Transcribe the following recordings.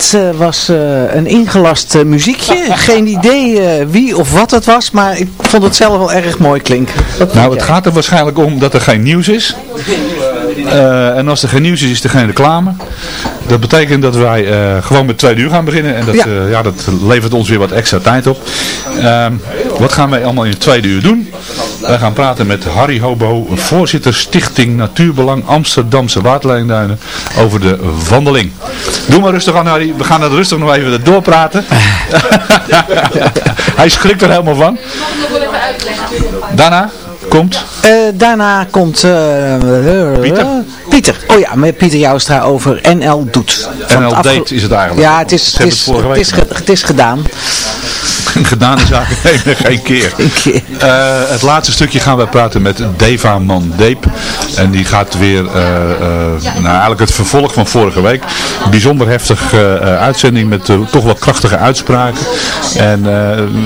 dit uh, was uh, een ingelast uh, muziekje. Geen idee wie of wat het was, maar ik vond het zelf wel erg mooi klinken. nou, het gaat er waarschijnlijk om dat er geen nieuws is. en als er geen nieuws is, is er geen reclame. Dat betekent dat wij gewoon met twee uur gaan beginnen. En dat, ja. ja. dat levert ons weer wat extra tijd op. Ehm, wat gaan wij allemaal in het tweede uur doen? Wij gaan praten met Harry Hobo, voorzitter Stichting Natuurbelang Amsterdamse Waterlijnduinen, over de wandeling. Doe maar rustig aan Harry, we gaan het rustig nog even doorpraten. Hij schrikt er helemaal van. Daarna komt? Uh, daarna komt uh, Pieter. Pieter. Oh ja, met Pieter Joustra over NL Doet. NL Date is het eigenlijk. Ja, het is, het is, het, is, het is gedaan. gedaan is eigenlijk geen keer. keer. Uh, het laatste stukje gaan we praten met Deva Man Deep. En die gaat weer, uh, uh, nou eigenlijk het vervolg van vorige week. Bijzonder heftige uitzending met toch wat krachtige uitspraken. En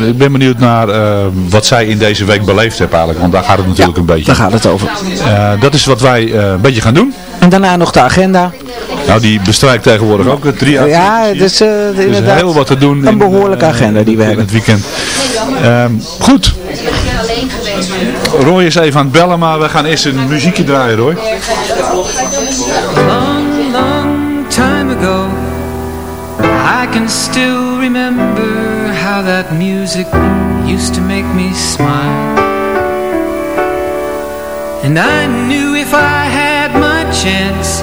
ik ben benieuwd naar wat zij in deze week beleefd heeft eigenlijk. Want daar gaat het natuurlijk een beetje daar gaat het over. dat is wat wij een beetje gaan doen. En daarna nog de agenda. Nou, die bestrijkt tegenwoordig ook drie Ja, het is uh, inderdaad heel wat te doen. Een behoorlijke agenda die we hebben. het weekend. Um, goed. Roy is even aan het bellen, maar we gaan eerst een muziekje draaien, Roy. Long, long time ago I can still remember how that music used to make me smile And I knew if I had my chance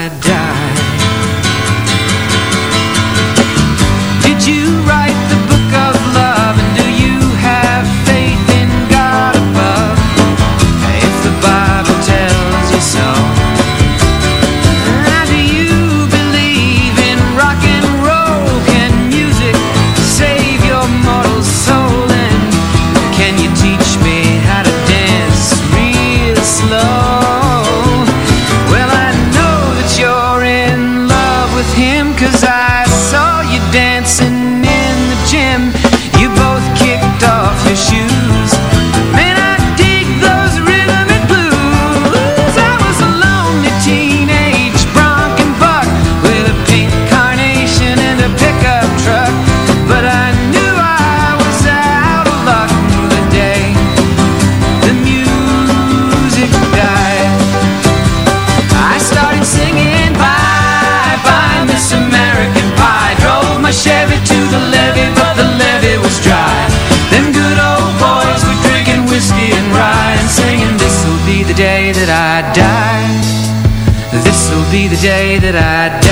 day that I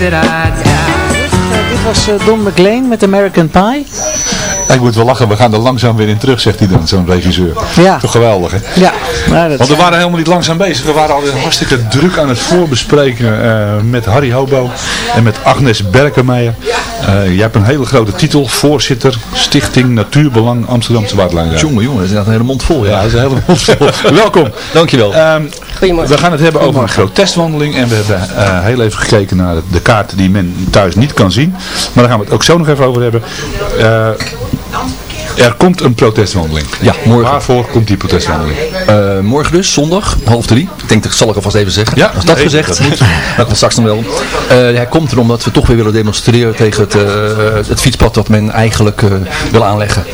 that I die. Dit was uh, Don McLean met American Pie. ik moet wel lachen, we gaan er langzaam weer in terug, zegt hij dan, zo'n regisseur. Ja. Toch geweldig, hè? Ja. Nou, dat Want we waren helemaal niet langzaam bezig. We waren al hartstikke druk aan het voorbespreken uh, met Harry Hobo en met Agnes Berkenmeijer. Uh, jij hebt een hele grote titel, voorzitter, Stichting Natuurbelang Amsterdamse Waterlijn. Jongen, jongen, dat is een hele mond vol. Ja, ja dat is een hele mond vol. Welkom. Dankjewel. Um, we gaan het hebben over een protestwandeling en we hebben uh, heel even gekeken naar de kaart die men thuis niet kan zien. Maar daar gaan we het ook zo nog even over hebben. Uh, er komt een protestwandeling. Ja, morgen. Waarvoor komt die protestwandeling? Uh, morgen dus, zondag, half drie. Ik denk, dat zal ik alvast even zeggen. Ja, Als dat nee, gezegd, dat moet. dat komt straks dan wel. Uh, hij komt er omdat we toch weer willen demonstreren tegen het, uh, het fietspad dat men eigenlijk wil aanleggen.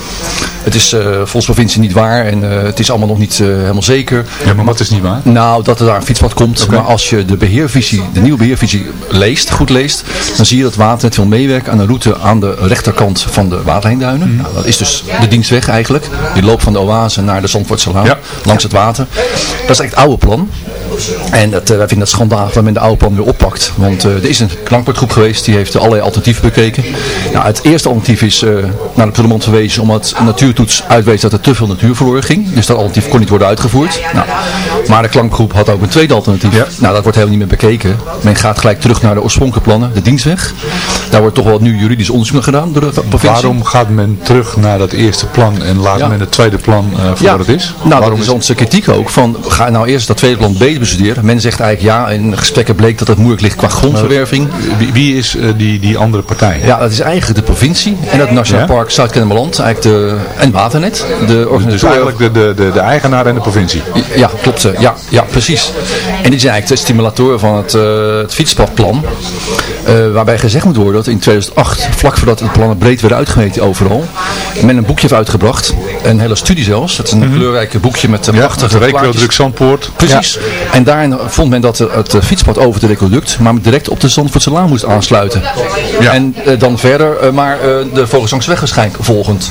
Het is volgens provincie niet waar en het is allemaal nog niet helemaal zeker. Ja, maar wat is niet waar? Nou, dat er daar een fietspad komt. Okay. Maar als je de beheervisie, de nieuwe beheervisie leest, goed leest, dan zie je dat Waternet wil meewerken aan een route aan de rechterkant van de Waterlijnduinen. Mm. Nou, dat is dus de dienstweg eigenlijk. Die loopt van de oase naar de Zandvoortse ja. langs het water. Dat is eigenlijk het oude plan. En dat, wij vinden het schandalig dat men de oude plan weer oppakt. Want er is een klankbordgroep geweest, die heeft allerlei alternatieven bekeken. Nou, het eerste alternatief is naar de Purmerend verwezen omdat natuur toets uitwees dat er te veel natuur verloren ging. Dus dat alternatief kon niet worden uitgevoerd. Nou, maar de klankgroep had ook een tweede alternatief. Ja. Nou, dat wordt helemaal niet meer bekeken. Men gaat gelijk terug naar de oorspronkelijke plannen, de dienstweg. Daar wordt toch wel nu juridisch onderzoek naar gedaan door de provincie. Waarom gaat men terug naar dat eerste plan en laat ja. men het tweede plan uh, voor ja. wat het is? Nou, Waarom dat is onze kritiek ook. Van, ga nou eerst dat tweede plan beter bestuderen. Men zegt eigenlijk ja, in gesprekken bleek dat het moeilijk ligt qua grondverwerving. Wie, wie is uh, die, die andere partij? Ja, dat is eigenlijk de provincie en het Nationaal Park Zuid-Kennemerland. Eigenlijk de, en Waternet. De dus eigenlijk de, de, de, de eigenaar en de provincie? Ja, klopt. Ja, ja precies. En die zijn eigenlijk de stimulatoren van het, uh, het fietspadplan. Waarbij gezegd moet worden dat in 2008, vlak voordat het plannen breed werden uitgemeten overal, men een boekje heeft uitgebracht. Een hele studie zelfs. Het is een mm -hmm. kleurrijke boekje met een ja, prachtige Requodruct Zandpoort. Precies. Ja. En daarin vond men dat het fietspad over het Requoduct, maar direct op de Zandvoortse Laan moest aansluiten. Ja. En uh, dan verder, uh, maar de Vogelzangsweg waarschijnlijk volgend.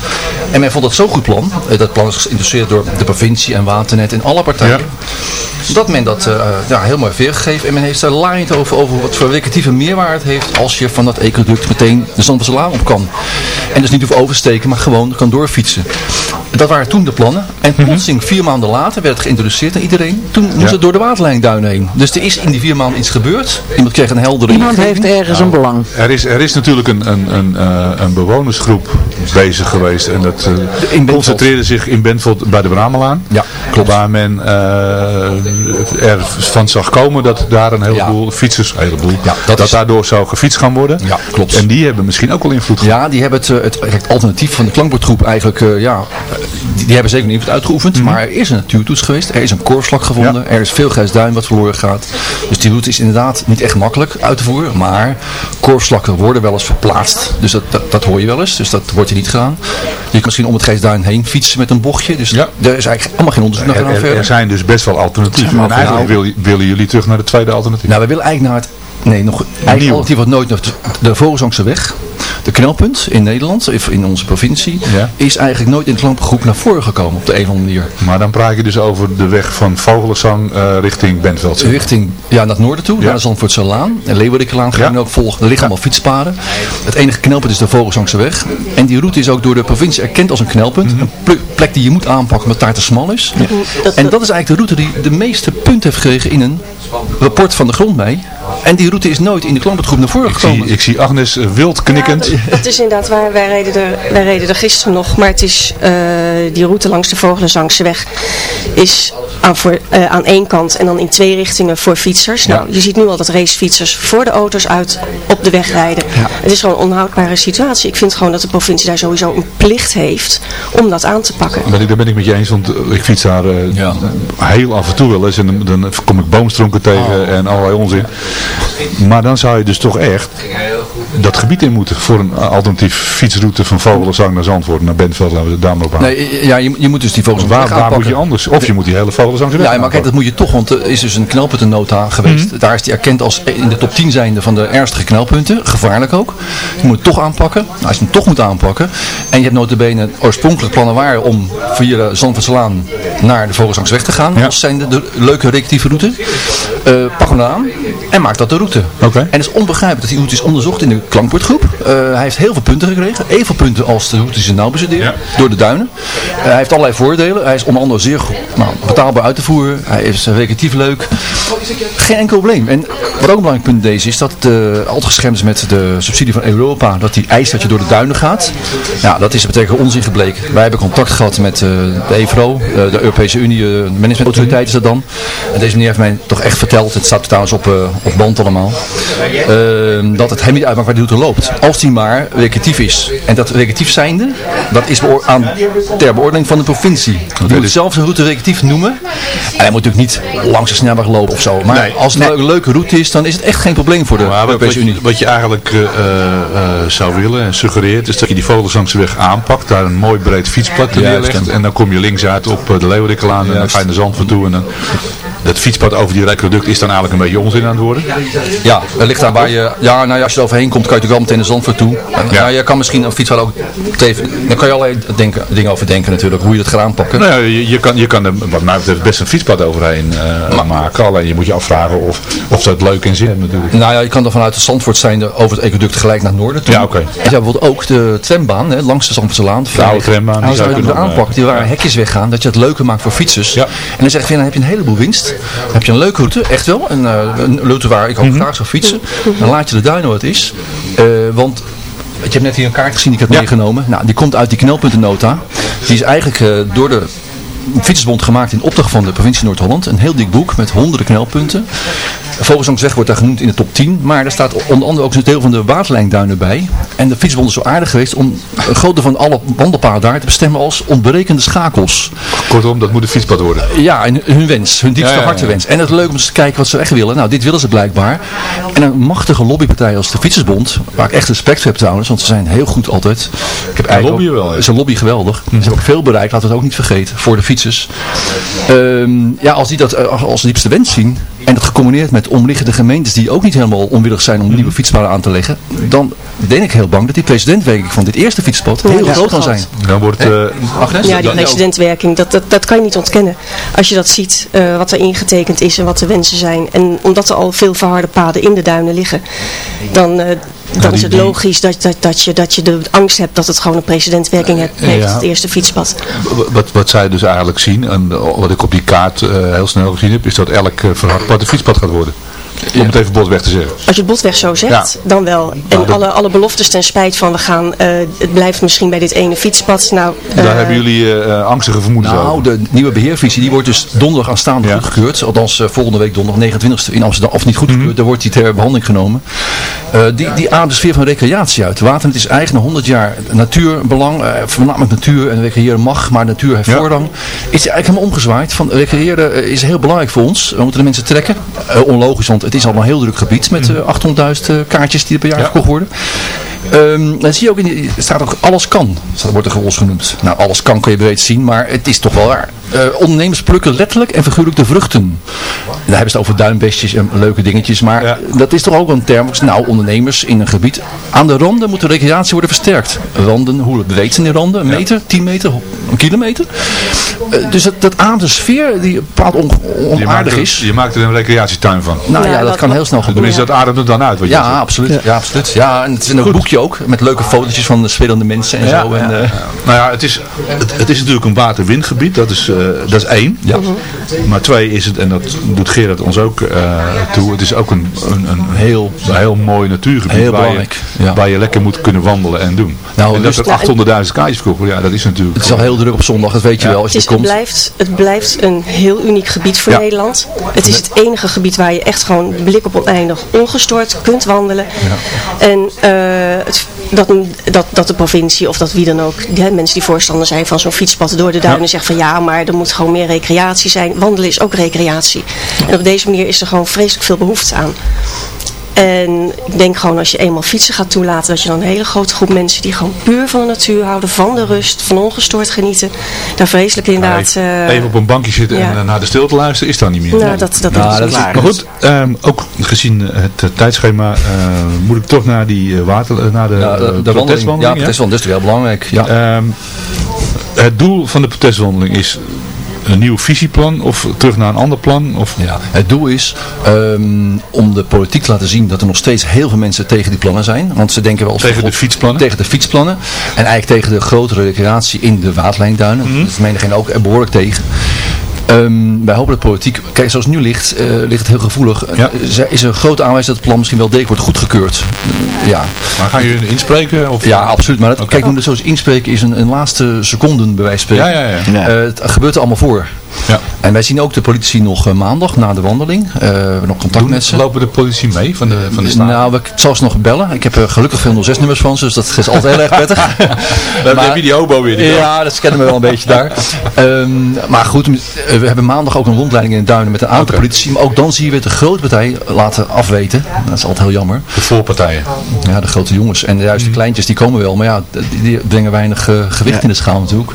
En men vond dat zo'n goed plan. dat plan is geïnteresseerd door de provincie en Waternet en alle partijen. Ja. Dat men dat uh, ja, heel mooi weergegeven. En men heeft daar laaiend over, over wat voor recreatieve meerwaarde heeft als je van dat ecoduct meteen de Zandvoortse Laan op kan. En dus niet hoeft oversteken, maar gewoon kan doorfietsen. Dat waren toen de plannen. En plotseling vier maanden later werd het geïntroduceerd aan iedereen. Toen moest ja. het door de waterlijnduinen heen. Dus er is in die vier maanden iets gebeurd. Iemand kreeg een heldere Iemand heeft ergens nou, een belang. Er is, er is natuurlijk een, een, een, uh, een bewonersgroep bezig geweest. En dat uh, concentreerde zich in Bentveld bij de Bramelaan. Ja, klopt. Waar men uh, er van zag komen dat daar een heleboel ja. fietsers, een heleboel, ja, dat, dat daardoor zou gefietst gaan worden. Ja, klopt. En die hebben misschien ook wel invloed gehad. Ja, die hebben het, het, het alternatief van de klankbordgroep eigenlijk, ja, die, die hebben zeker niet uitgeoefend. Mm -hmm. Maar er is een natuurtoets geweest. Er is een korfslak gevonden. Ja. Er is veel grijsduin wat verloren gaat. Dus die route is inderdaad niet echt makkelijk uit te voeren. Maar korfslakken worden wel eens verplaatst. Dus dat, dat, dat hoor je wel eens. Dus dat wordt hier niet gedaan. Je kan misschien om het grijsduin heen fietsen met een bochtje. Dus ja. er is eigenlijk allemaal geen onderzoek naar gedaan er. Er zijn dus best wel alternatieven. En eigenlijk nou, willen jullie terug naar de tweede alternatief. Nou, we willen eigenlijk naar het Nee, nog eigenlijk alternatief wat nooit de Vogelzangse weg. De knelpunt in Nederland, in onze provincie, ja. is eigenlijk nooit in het klankgroep naar voren gekomen op de een of andere manier. Maar dan praat je dus over de weg van Vogelzang uh, richting Bentveld. Richting, ja, naar het noorden toe, ja. naar de Zandvoortse Laan. En Leeuwardenlaan gaan ja. ook volgen. Er liggen allemaal fietspaden. Het enige knelpunt is de Vogelzangse weg. En die route is ook door de provincie erkend als een knelpunt. Mm -hmm. Een plek die je moet aanpakken omdat daar te smal is. En dat is eigenlijk de route die de meeste punten heeft gekregen in een rapport van de grondmei. En die route is nooit in de klampetgroep naar voren ik gekomen. Zie, ik zie Agnes uh, wild het is inderdaad waar. Wij reden er, wij reden er gisteren nog. Maar het is uh, die route langs de Vogelenzangse weg is aan, voor, uh, aan één kant en dan in twee richtingen voor fietsers. Nou, je ziet nu al dat racefietsers voor de auto's uit op de weg rijden. Ja. Het is gewoon een onhoudbare situatie. Ik vind gewoon dat de provincie daar sowieso een plicht heeft om dat aan te pakken. Ben ik, daar ben ik met je eens, want ik fiets daar ja. heel af en toe wel eens. En dan, dan kom ik boomstronken tegen oh. en allerlei onzin. Maar dan zou je dus toch echt dat gebied in moeten voor een alternatief fietsroute van Vogelenzang naar Zandvoort, naar Bentveld, laten we daar maar op aan. Nee, ja, je, je moet dus die Vogelenzang waar, waar moet je anders? Of je moet die hele Vogelenzang Ja, maar kijk, dat moet je toch, want er is dus een knelpuntennota geweest. Mm -hmm. Daar is die erkend als in de top 10 zijnde van de ernstige knelpunten, gevaarlijk ook. Je moet het toch aanpakken. Nou, als je hem toch moet aanpakken, en je hebt notabene oorspronkelijk plannen waren om via de Zandvoortselaan naar de Vogelzangsweg te gaan, ja. als zijn de, de leuke rectieve route. uh, pak hem aan en maakt dat de route. Oké. En het is onbegrijpelijk dat die route is onderzocht in de klankbordgroep. Uh, hij heeft heel veel punten gekregen. Evenveel punten als de ze nou bestudeert. Door de duinen. Uh, hij heeft allerlei voordelen. Hij is onder andere zeer nou, betaalbaar uit te voeren. Hij is recreatief leuk. Geen enkel probleem. En wat ook een belangrijk punt deze is dat het altijd geschermd is met de subsidie van Europa. Dat die eist dat je door de duinen gaat. Ja, dat is betekent onzin gebleken. Wij hebben contact gehad met de EVRO, de Europese Unie, de managementautoriteit is dat dan. En deze meneer heeft mij toch echt verteld, het staat trouwens op, op band allemaal, uh, dat het hem niet uitmaakt waar de route loopt. Als die maar recreatief is. En dat recreatief zijnde, dat is aan, ter beoordeling van de provincie. Je moet zelf zijn route recreatief noemen. En hij moet natuurlijk niet langs de snelweg lopen of zo. Maar als het een leuke route is, dan is het echt geen probleem voor de maar Europese wat, Unie. Wat je eigenlijk uh, zou willen en suggereert, is dat je die vogels langs de weg aanpakt, daar een mooi breed fietspad neerlegt. En dan kom je links uit op de Leeuwardenlaan en dan ga je naar Zandvoort toe. En dan dat fietspad over die reproduct is dan eigenlijk een beetje onzin aan het worden. Ja, er ligt daar waar je, ja, nou ja, als je er overheen komt, kan je natuurlijk wel meteen de Zandvoort toe. En, ja. Nou, je kan misschien een fietspad ook tegen, dan kan je allerlei denken, dingen over denken natuurlijk, hoe je dat gaat aanpakken. Nou ja, je, je, kan, je kan er, wat mij betreft, best een fietspad overheen uh, maken. Alleen je moet je afvragen of, of dat leuk in zin heeft natuurlijk. Nou ja, je kan er vanuit de Zandvoort zijn over het equeduct gelijk naar het noorden toe. Ja, oké. Okay. Je hebt bijvoorbeeld ook de trambaan, hè, langs de Zandvoortse laan. De oude trambaan. Die zou je kunnen aanpakken, die waar hekjes weggaan, dat je het leuker maakt voor fietsers. Ja. En dan zeg je, dan heb je een heleboel winst. Dan heb je een leuke route, echt wel. Een, uh, een route waar ik ook mm -hmm. graag zou fietsen. Dan laat je de duinen wat is. Uh, want je hebt net hier een kaart gezien die ik heb ja. meegenomen. Nou, die komt uit die knelpuntennota. Die is eigenlijk uh, door de Fietsersbond gemaakt in opdracht van de provincie Noord-Holland. Een heel dik boek met honderden knelpunten. Vogelzangsweg wordt daar genoemd in de top 10. Maar daar staat onder andere ook een deel van de waterlijnduinen bij. En de Fietsersbond is zo aardig geweest om een groot deel van alle wandelpaden daar te bestemmen als ontbrekende schakels. Kortom, dat moet een fietspad worden. Ja, en hun wens. Hun diepste ja, ja, ja. hartewens. En het is leuk om eens te kijken wat ze echt willen. Nou, dit willen ze blijkbaar. En een machtige lobbypartij als de Fietsersbond, waar ik echt respect voor heb trouwens, want ze zijn heel goed altijd. Ik heb eigenlijk lobby wel, Ze lobby geweldig. Ze hebben ook veel bereikt, laten we het ook niet vergeten, voor de fietsers. Um, ja, als die dat uh, als diepste wens zien, en dat gecombineerd met omliggende gemeentes die ook niet helemaal onwillig zijn om nieuwe fietspaden aan te leggen, dan ben ik heel bang dat die presidentwerking van dit eerste fietspad heel ja, groot kan zijn. Dan wordt uh, Agnes? Ja, die presidentwerking, dat, dat, dat kan je niet ontkennen. Als je dat ziet, uh, wat er ingetekend is en wat de wensen zijn. En omdat er al veel verharde paden in de duinen liggen, dan, uh, dan is het logisch dat, dat, dat, je, dat je de angst hebt dat het gewoon een presidentwerking heeft, ja. het eerste fietspad. Wat, wat zij dus eigenlijk zien, en wat ik op die kaart heel snel gezien heb, is dat elk verhard een fietspad gaat worden. Om het even botweg te zeggen. Als je het botweg zo zegt, ja. dan wel. En nou, alle, alle beloftes ten spijt van we gaan, uh, het blijft misschien bij dit ene fietspad. Nou, uh, Daar hebben jullie uh, angstige vermoedens nou, over. de nieuwe beheervisie die wordt dus donderdag aanstaande ja. goedgekeurd. Althans volgende week donderdag 29e in Amsterdam. Of niet goedgekeurd, mm -hmm. daar wordt die ter behandeling genomen. die, die ademt de sfeer van recreatie uit. Waternet is eigen 100 jaar natuurbelang. voornamelijk natuur en recreëren mag, maar natuur heeft voorrang. Is eigenlijk helemaal omgezwaaid. Van recreëren is heel belangrijk voor ons. We moeten de mensen trekken. onlogisch, want het is al een heel druk gebied met uh, 800.000 uh, kaartjes die er per jaar ja. verkocht worden. Um, dan zie je ook, in die, staat ook alles kan, dat wordt er gewoon genoemd. Nou, alles kan kun je breed zien, maar het is toch wel waar. Uh, ondernemers plukken letterlijk en figuurlijk de vruchten. Daar hebben ze het over duimbestjes en leuke dingetjes, maar ja. dat is toch ook een term. Nou, ondernemers in een gebied. Aan de randen moet de recreatie worden versterkt. Randen, hoe breed zijn die randen? Een meter, 10 meter, een kilometer? Uh, dus dat, dat ademt een sfeer die bepaald on, onaardig je is. Je maakt er een recreatietuin van. Nou ja, ja dat, dat, kan heel snel gebeuren. Tenminste, dat ademt er dan uit. Wat ja, je absoluut. Ja. ja, absoluut. Ja, en het is een Goed. Boekje ook, met leuke fotootjes van de spelende mensen en ja, zo. En, uh, nou ja, het is, het, het is natuurlijk een waterwindgebied, dat is, uh, dat is één. Ja. Maar twee is het, en dat doet Gerard ons ook uh, toe, het is ook een, een, een, heel, een heel mooi natuurgebied heel waar, je, ja. waar je lekker moet kunnen wandelen en doen. Nou, en dat er 800.000 kaartjes verkocht ja, dat is natuurlijk... Het is al heel druk op zondag, dat weet je wel als het, is, komt. Het blijft, het blijft een heel uniek gebied voor Nederland. Het is het enige gebied waar je echt gewoon blik op oneindig ongestoord kunt wandelen. En het, dat, dat, dat de provincie of dat wie dan ook, die, mensen die voorstander zijn van zo'n fietspad door de duinen, ja. zeggen van ja, maar er moet gewoon meer recreatie zijn. Wandelen is ook recreatie. En op deze manier is er gewoon vreselijk veel behoefte aan. En ik denk gewoon als je eenmaal fietsen gaat toelaten, dat je dan een hele grote groep mensen die gewoon puur van de natuur houden, van de rust, van ongestoord genieten, daar vreselijk inderdaad... Uh, even op een bankje zitten ja. en naar de stilte luisteren is dan niet meer. Nou, dat, dat, nou, is dat klaar. Maar goed, um, ook gezien het uh, tijdschema uh, moet ik toch naar die water, naar de, ja, de, de protestwandeling. Ja, protestwandeling, dat is heel belangrijk. Ja. Um, het doel van de protestwandeling is een nieuw visieplan of terug naar een ander plan? Of... Ja, het doel is um, om de politiek te laten zien dat er nog steeds heel veel mensen tegen die plannen zijn. Want ze denken wel tegen de fietsplannen? Tegen de fietsplannen. En eigenlijk tegen de grotere recreatie in de waterlijnduinen. Mm -hmm. Dat is geen ook behoorlijk tegen. Um, wij hopen dat politiek, kijk zoals het nu ligt, uh, ligt het heel gevoelig. Ja. Uh, is er een grote aanwijzing dat het plan misschien wel degelijk wordt goedgekeurd. Uh, ja. Maar gaan jullie inspreken? Of? Ja, absoluut. Maar dat, okay. kijk, zoals inspreken is een, een laatste seconden bij wijze van spreken. Ja, ja, ja. ja. het gebeurt er allemaal voor. Ja. En wij zien ook de politie nog maandag na de wandeling. we hebben nog contact Doen, met ze. Lopen de politie mee van de, van de staat? Nou, ik zal ze nog bellen. Ik heb gelukkig veel 06 nummers van ze, dus dat is altijd heel erg prettig. maar, heb je die hobo weer. Die ja, dat kennen we wel een beetje daar. Um, maar goed, we hebben maandag ook een rondleiding in de duinen met een aantal okay. politici. Maar ook dan zie je weer de grote partij laten afweten. Dat is altijd heel jammer. De voorpartijen. Ja, de grote jongens. En juist de kleintjes die komen wel. Maar ja, die, die brengen weinig uh, gewicht ja. in de schaal natuurlijk.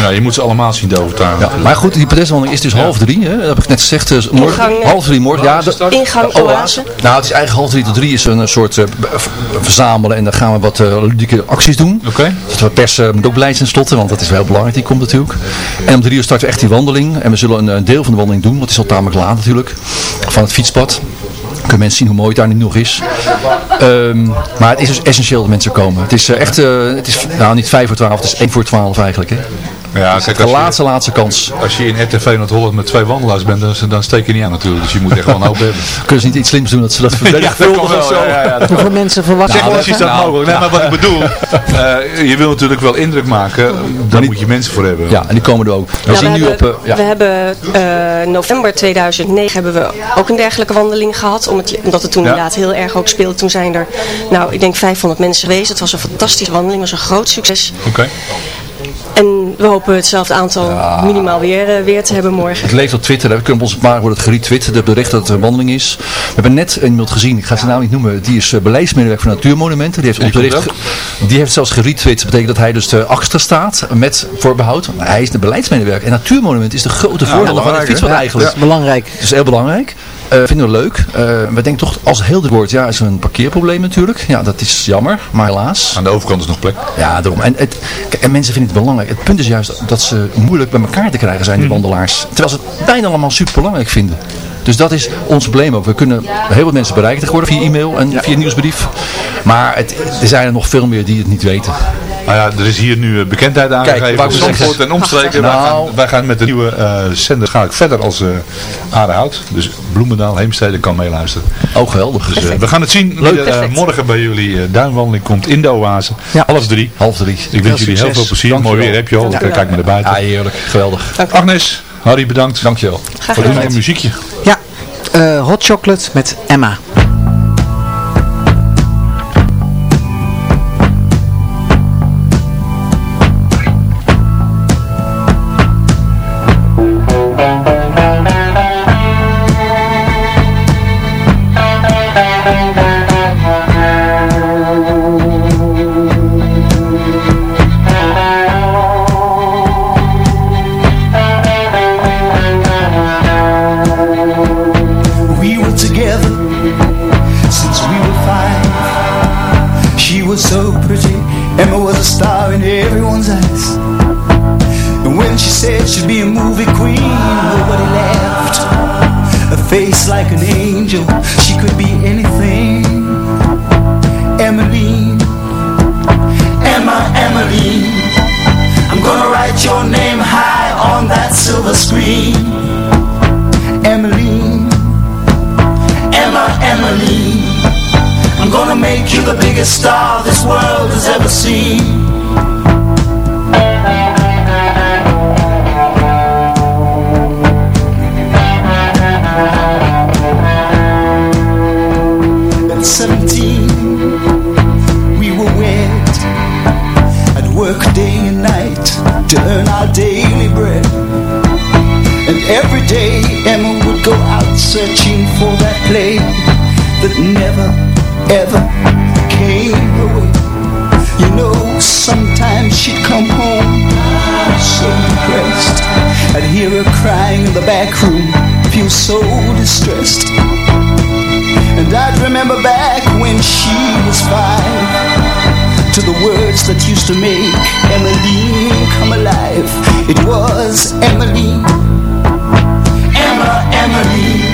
Ja, je moet ze allemaal zien te overtuigen. Ja, maar goed, die protestwandeling is dus half drie. Hè? Dat heb ik net gezegd. Dus morgen, Ingang, half drie morgen. Ja, de, ingang oase. Nou, het is eigenlijk half drie tot drie is een soort uh, verzamelen. En dan gaan we wat uh, ludieke acties doen. Oké. Okay. Dus we pers moet ook beleid zijn slotten. Want dat is wel heel belangrijk. Die komt natuurlijk. En om drie uur starten we echt die wandeling. En we zullen een deel van de wandeling doen. Want het is al tamelijk laat natuurlijk. Van het fietspad. Kunnen mensen zien hoe mooi het daar nu nog is. Um, maar het is dus essentieel dat mensen komen. Het is uh, echt, uh, het is nou niet 5 voor 12, het is 1 voor 12 eigenlijk. Hè. Ja, kijk, de laatste, je, laatste kans. Als je in RTV Noord-Holland met twee wandelaars bent, dan, dan steek je niet aan natuurlijk. Dus je moet echt wel een hoop hebben. Kunnen ze niet iets slims doen dat ze dat verdedigen? ja, dat wel, zo. Ja, ja, Hoeveel mensen verwachten nou, Zeg, is dat nou, mogelijk? Nee, maar wat ik bedoel, uh, je wil natuurlijk wel indruk maken, daar moet je mensen voor hebben. Ja, en die komen er ook. We, nou, zien we nu hebben, op, uh, we hebben uh, november 2009 hebben we ook een dergelijke wandeling gehad, omdat, omdat het toen inderdaad heel erg ook speelde. Toen zijn er, nou ik denk 500 mensen geweest. Het was een fantastische wandeling, het was een groot succes. Oké. Okay. En we hopen hetzelfde aantal ja. minimaal weer, uh, weer te hebben morgen. Het leeft op Twitter. We kunnen op onze maar wordt het geretweet. De bericht dat het een wandeling is. We hebben net iemand gezien. Ik ga zijn naam niet noemen. Die is uh, beleidsmedewerker van Natuurmonumenten. Die heeft, die, bericht, die heeft zelfs geretweet. Dat betekent dat hij dus de achter staat. Met voorbehoud. Maar hij is de beleidsmedewerker. En Natuurmonument is de grote voordeel van het fietspad eigenlijk. Dat is belangrijk. Dat is heel belangrijk. Uh, vinden we leuk. Uh, we denken toch, als heel druk wordt, ja, is er een parkeerprobleem natuurlijk. Ja, dat is jammer, maar helaas. Aan de overkant is nog plek. Ja, daarom. En, het, en mensen vinden het belangrijk. Het punt is juist dat ze moeilijk bij elkaar te krijgen zijn, die wandelaars. Terwijl ze het bijna allemaal super belangrijk vinden. Dus dat is ons probleem ook. We kunnen heel veel mensen bereiken tegenwoordig via e-mail en via nieuwsbrief. Maar het, er zijn er nog veel meer die het niet weten. Nou ja, er is hier nu bekendheid aangegeven Kijk, Zandvoort en omstreken. Nou, wij, gaan, wij gaan met de nieuwe uh, zender ga ik verder als uh, Aardehout. Dus Bloemendaal, Heemstede kan meeluisteren. Oh, geweldig. Dus uh, we gaan het zien uh, morgen bij jullie duinwandeling komt in de oase. Ja. Half drie. Half drie. Ik wens jullie heel veel plezier. Mooi weer heb je al. Kijk maar naar buiten. Ja, heerlijk. Geweldig. Agnes, Harry bedankt. Dankjewel. Graag Voor een muziekje. Ja, hot chocolate met Emma. You know, sometimes she'd come home so depressed I'd hear her crying in the back room, feel so distressed and I'd remember back when she was five to the words that used to make Emmeline come alive. It was Emmeline, Emma, Emmeline.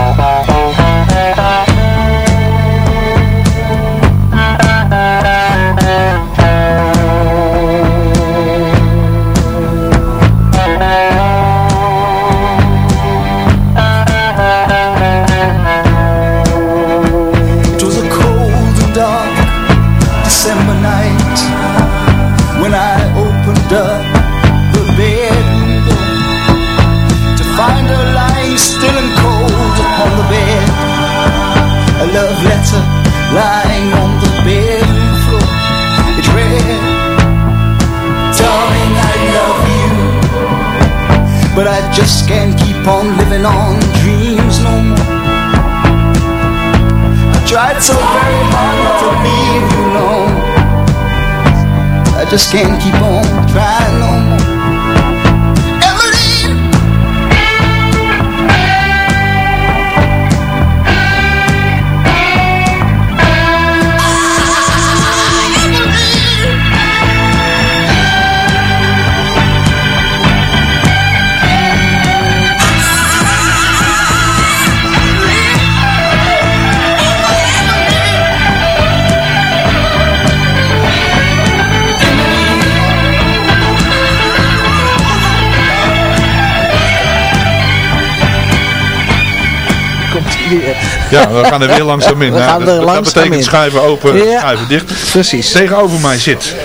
Just can't keep on living on dreams no more. I tried so very hard not to leave you alone I just can't keep on trying no more Ja, we gaan er weer langzaam in. We gaan er dat, betekent in. schuiven open, Ja. schuiven dicht. Precies. Tegenover mij zit...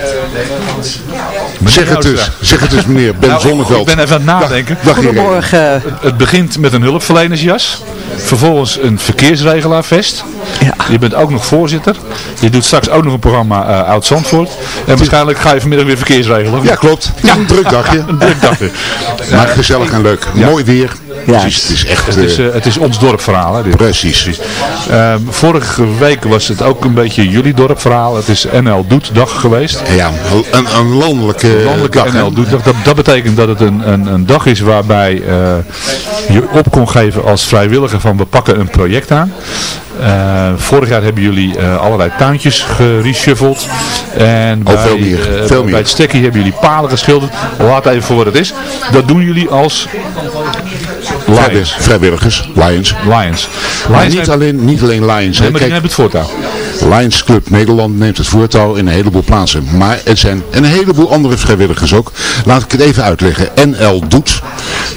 Zeg het dus, zeg het dus meneer Ben Nou, Zonneveld. Ik ben even aan het nadenken. Dag Irene. Goedemorgen. Het begint met een hulpverlenersjas. Vervolgens een verkeersregelaarvest. Ja. Je bent ook nog voorzitter. Je doet straks ook nog een programma eh Oud Zandvoort. En waarschijnlijk ga je vanmiddag weer verkeersregelen. Ja, klopt. Een druk dagje. Een druk dagje. Maar gezellig en leuk. Mooi weer. Ja. Precies, het is echt... Het is, eh, eh, het is ons dorpverhaal. Hè, dit. precies. Ehm, vorige week was het ook een beetje jullie dorpverhaal. Het is NL Doet dag geweest. Ja, een, een landelijke, landelijke dag. NL Doet dag. Dat, dat betekent dat het een, een, een dag is waarbij eh, je op kon geven als vrijwilliger van we pakken een project aan. Eh, vorig jaar hebben jullie eh, allerlei tuintjes gereshuffeld. En bij, Oh, veel meer, eh, veel meer. bij het stekkie hebben jullie palen geschilderd. Laat even voor wat het is. Dat doen jullie als Lions. vrijwilligers, Lions. Lions. Maar Lions niet alleen, niet alleen Lions. Nee, maar Kijk, hebben het voortouw. Lions Club Nederland neemt het voortouw in een heleboel plaatsen. Maar er zijn een heleboel andere vrijwilligers ook. Laat ik het even uitleggen. NL Doet.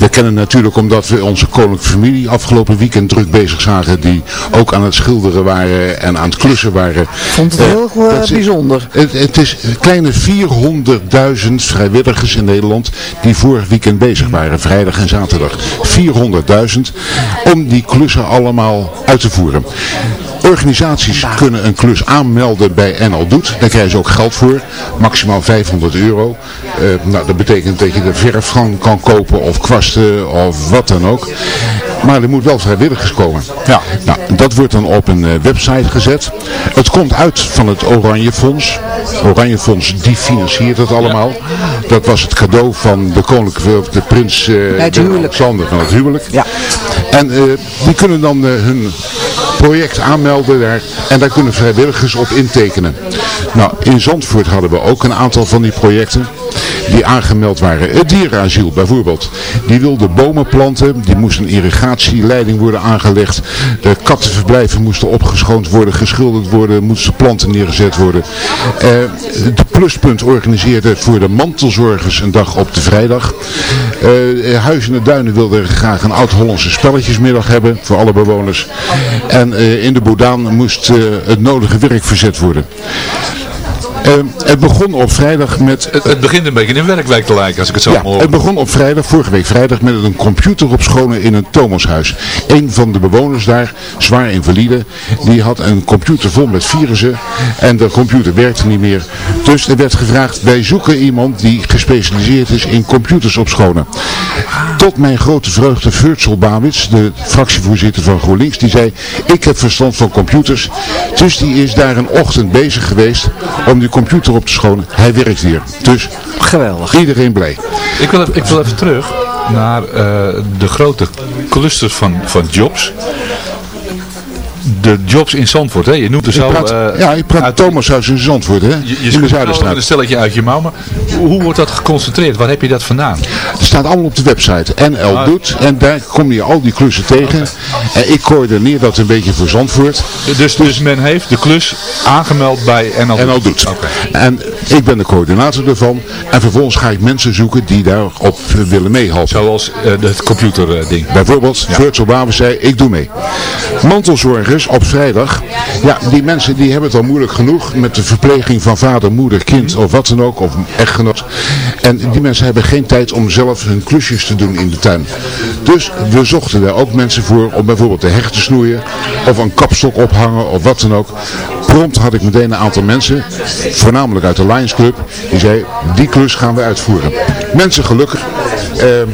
We kennen natuurlijk omdat we onze koninklijke familie afgelopen weekend druk bezig zagen. Die ook aan het schilderen waren en aan het klussen waren. vond het Eh, heel eh, bijzonder. Het, het is kleine 400.000 vrijwilligers in Nederland die vorig weekend bezig waren, vrijdag en zaterdag. 400.000 om die klussen allemaal uit te voeren. Organisaties kunnen een klus aanmelden bij NL Doet. Daar krijgen ze ook geld voor. Maximaal 500 euro. Eh, nou, dat betekent dat je de verf kan, kan kopen of of wat dan ook. Maar er moet wel vrijwilligers komen. Ja. Nou, dat wordt dan op een eh, website gezet. Het komt uit van het Oranje Fonds. Oranje Fonds die financiert het allemaal. Dat was het cadeau van de koninklijke de prins eh, het huwelijk. Alexander van het huwelijk. Ja. En eh, die kunnen dan eh, hun project aanmelden daar. En daar kunnen vrijwilligers op intekenen. Nou, in Zandvoort hadden we ook een aantal van die projecten die aangemeld waren. Het dierenasiel bijvoorbeeld. Die wilde bomen planten. Die moest een irrigatieleiding worden aangelegd. De kattenverblijven moesten opgeschoond worden, geschilderd worden. Moesten planten neergezet worden. Eh, de Pluspunt organiseerde voor de mantelzorgers een dag op de vrijdag. Eh, Huis in de Duinen wilde graag een oud-Hollandse spelletjesmiddag hebben voor alle bewoners. En eh, in de Bodaan moest eh, het nodige werk verzet worden. Eh, het begon op vrijdag met... Het, het begint een beetje in een werkweek te lijken, als ik het zo Ja, hoor. het begon op vrijdag, vorige week vrijdag, met een computer op scholen in een Thomashuis. Een van de bewoners daar, zwaar invalide, die had een computer vol met virussen en de computer werkte niet meer. Dus er werd gevraagd, wij zoeken iemand die gespecialiseerd is in computers op scholen. Tot mijn grote vreugde Virtual Babits, de fractievoorzitter van GroenLinks, die zei, ik heb verstand van computers. Dus die is daar een ochtend bezig geweest om die computer op te schonen. Hij werkt hier. Dus Geweldig. iedereen blij. Ik wil, even, ik wil even terug naar eh, de grote clusters van, van jobs. De jobs in Zandvoort, hè? je noemt er zo... praat, eh, ja, je praat uit- Thomashuis in Zandvoort, hè? Je, je in de schudt nou Zuiderstraat. een stelletje uit je mouw, maar hoe wordt dat geconcentreerd? Waar heb je dat vandaan? Het staat allemaal op de website. NL Ah. Doet. En daar kom je al die klussen tegen. En ik coördineer dat een beetje voor Zandvoort. Dus, dus men heeft de klus aangemeld bij NL NL Doet. En ik ben de coördinator ervan. En vervolgens ga ik mensen zoeken die daarop willen meehelpen. Zoals eh, het computerding. Bijvoorbeeld, Virtual Babel zei, ik doe mee. Mantelzorgers op vrijdag. Ja, die mensen die hebben het al moeilijk genoeg met de verpleging van vader, moeder, kind of wat dan ook. Of echtgenoot. En die mensen hebben geen tijd om zelf hun klusjes te doen in de tuin. Dus we zochten daar ook mensen voor om bijvoorbeeld de heg te snoeien. Of een kapstok ophangen of wat dan ook. Prompt had ik meteen een aantal mensen, voornamelijk uit de Lions Club, die zei, die klus gaan we uitvoeren. Mensen gelukkig. Ehm,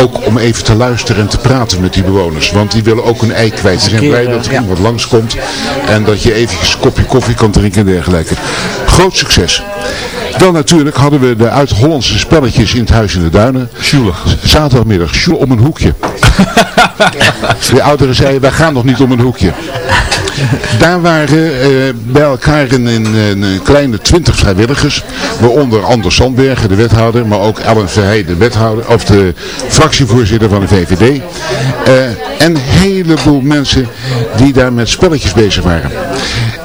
ook om even te luisteren en te praten met die bewoners. Want die willen ook een ei kwijt. Ze zijn blij dat er iemand langskomt. En dat je eventjes een kopje koffie kan drinken en dergelijke. Groot succes. Dan natuurlijk hadden we de uit-Hollandse spelletjes in het Huis in de Duinen. Zaterdagmiddag, om een hoekje. De ouderen zeiden, wij gaan nog niet om een hoekje. Daar waren eh, bij elkaar een, een, kleine twintig vrijwilligers. Waaronder Anders Sandbergen, de wethouder. Maar ook Ellen Verheij, de wethouder. Of de fractievoorzitter van de VVD. Eh, en een heleboel mensen die daar met spelletjes bezig waren.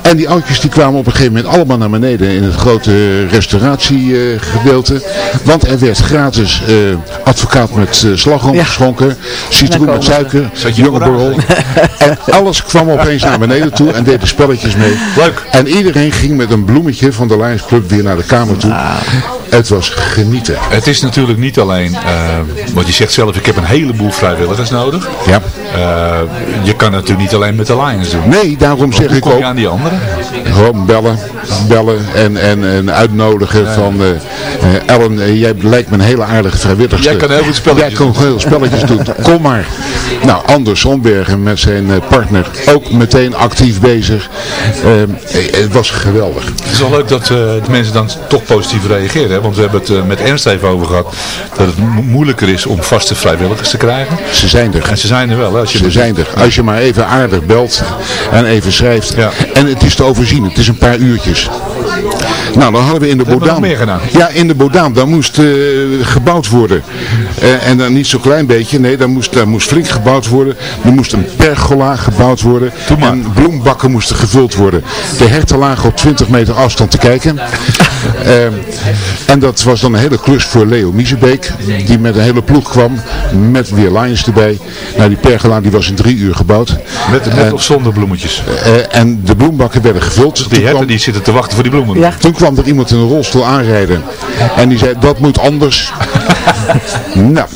En die oudjes die kwamen op een gegeven moment allemaal naar beneden in het grote restauratiegedeelte. want er werd gratis eh, advocaat met eh, slagroom Ja. geschonken. Citroen met suiker, jonge borrel. En alles kwam opeens naar beneden toe en deden spelletjes mee. Leuk. En iedereen ging met een bloemetje van de Lions Club weer naar de kamer toe. Het was genieten. Het is natuurlijk niet alleen, eh want je zegt zelf, ik heb een heleboel vrijwilligers nodig. Ja. Eh, je kan natuurlijk niet alleen met de Lions doen. Nee, daarom zeg Hoe ik kom je ook, aan die anderen? Gewoon bellen, bellen en, en, en uitnodigen van eh, Ellen, eh, jij lijkt me een hele aardige vrijwilligster. Jij kan heel goed spelletjes Jij kan heel spelletjes doen. Kom maar. Nou, Anders Sonbergen met zijn partner ook meteen actief bezig. Eh, eh, het was geweldig. Het is wel leuk dat de mensen dan toch positief reageren. Hè? Want we hebben het met Ernst even over gehad. Dat het mo- moeilijker is om vaste vrijwilligers te krijgen. Ze zijn er. En ze zijn er wel. Hè? Als je Ze zijn er. Als je maar even aardig belt en even schrijft. Ja. En het is te overzien. Het is een paar uurtjes. Nou, dan hadden we in de Bodaan. meer gedaan. Ja, in de Bodaan. Daar moest eh, gebouwd worden. Eh, en dan niet zo'n klein beetje. Nee, daar moest, daar moest flink gebouwd worden. Er moest een pergola gebouwd worden. En bloembakken moesten gevuld worden. De herten lagen op 20 meter afstand te kijken. Eh, en dat was dan een hele klus voor Leo Miezebeek. Die met een hele ploeg kwam. Met weer Lions erbij. Nou, die pergola die was in drie uur gebouwd. met, met of zonder bloemetjes. en de werden gevuld. Die herten kwam, die zitten te wachten voor die bloemen. Ja. toen kwam er iemand in een rolstoel aanrijden. En die zei, dat moet anders. nou.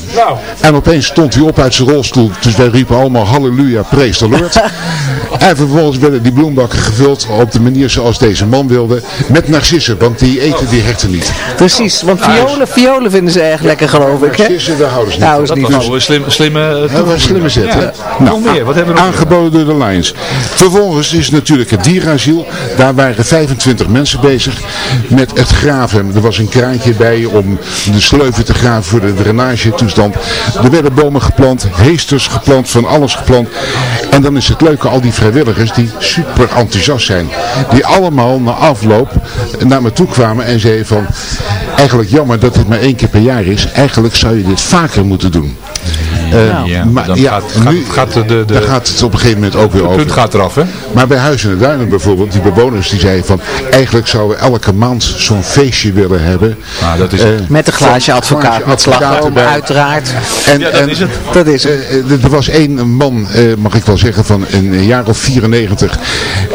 En opeens stond hij op uit zijn rolstoel. Dus wij riepen allemaal halleluja, praise the Lord. en vervolgens werden die bloembakken gevuld op de manier zoals deze man wilde. Met narcissen, want die eten die herten niet. Precies, want violen, violen vinden ze erg lekker geloof ik. Hè? Narcissen, daar houden ze niet Nou, van. is Dat niet was een slim, slimme eh, Dat was slimme zet, hè? Ja. Nou, nog meer, wat hebben we nog? Aangeboden door de Lions. Vervolgens is natuurlijk het dierasiel. Daar waren 25 mensen bezig met het graven. Er was een kraantje bij om de sleuven te graven voor de drainagetoestand. Er werden bomen geplant, heesters geplant, van alles geplant. En dan is het leuke, al die vrijwilligers die super enthousiast zijn. Die allemaal na afloop naar me toe kwamen en zeiden van... Eigenlijk jammer dat dit maar één keer per jaar is. Eigenlijk zou je dit vaker moeten doen. Eh, Ja, maar dan ja, gaat, nu, gaat de, de, daar gaat het op een gegeven moment ook weer het over. punt gaat eraf, hè? Maar bij Huis in de Duinen bijvoorbeeld, die bewoners die zeiden van, eigenlijk zouden we elke maand zo'n feestje willen hebben. Nou, dat is Eh, Met een glaasje advocaat met slagroom, uiteraard. en, Ja, dat en- is het. Dat is het. Eh, er was één man, eh, mag ik wel zeggen, van een jaar of 94.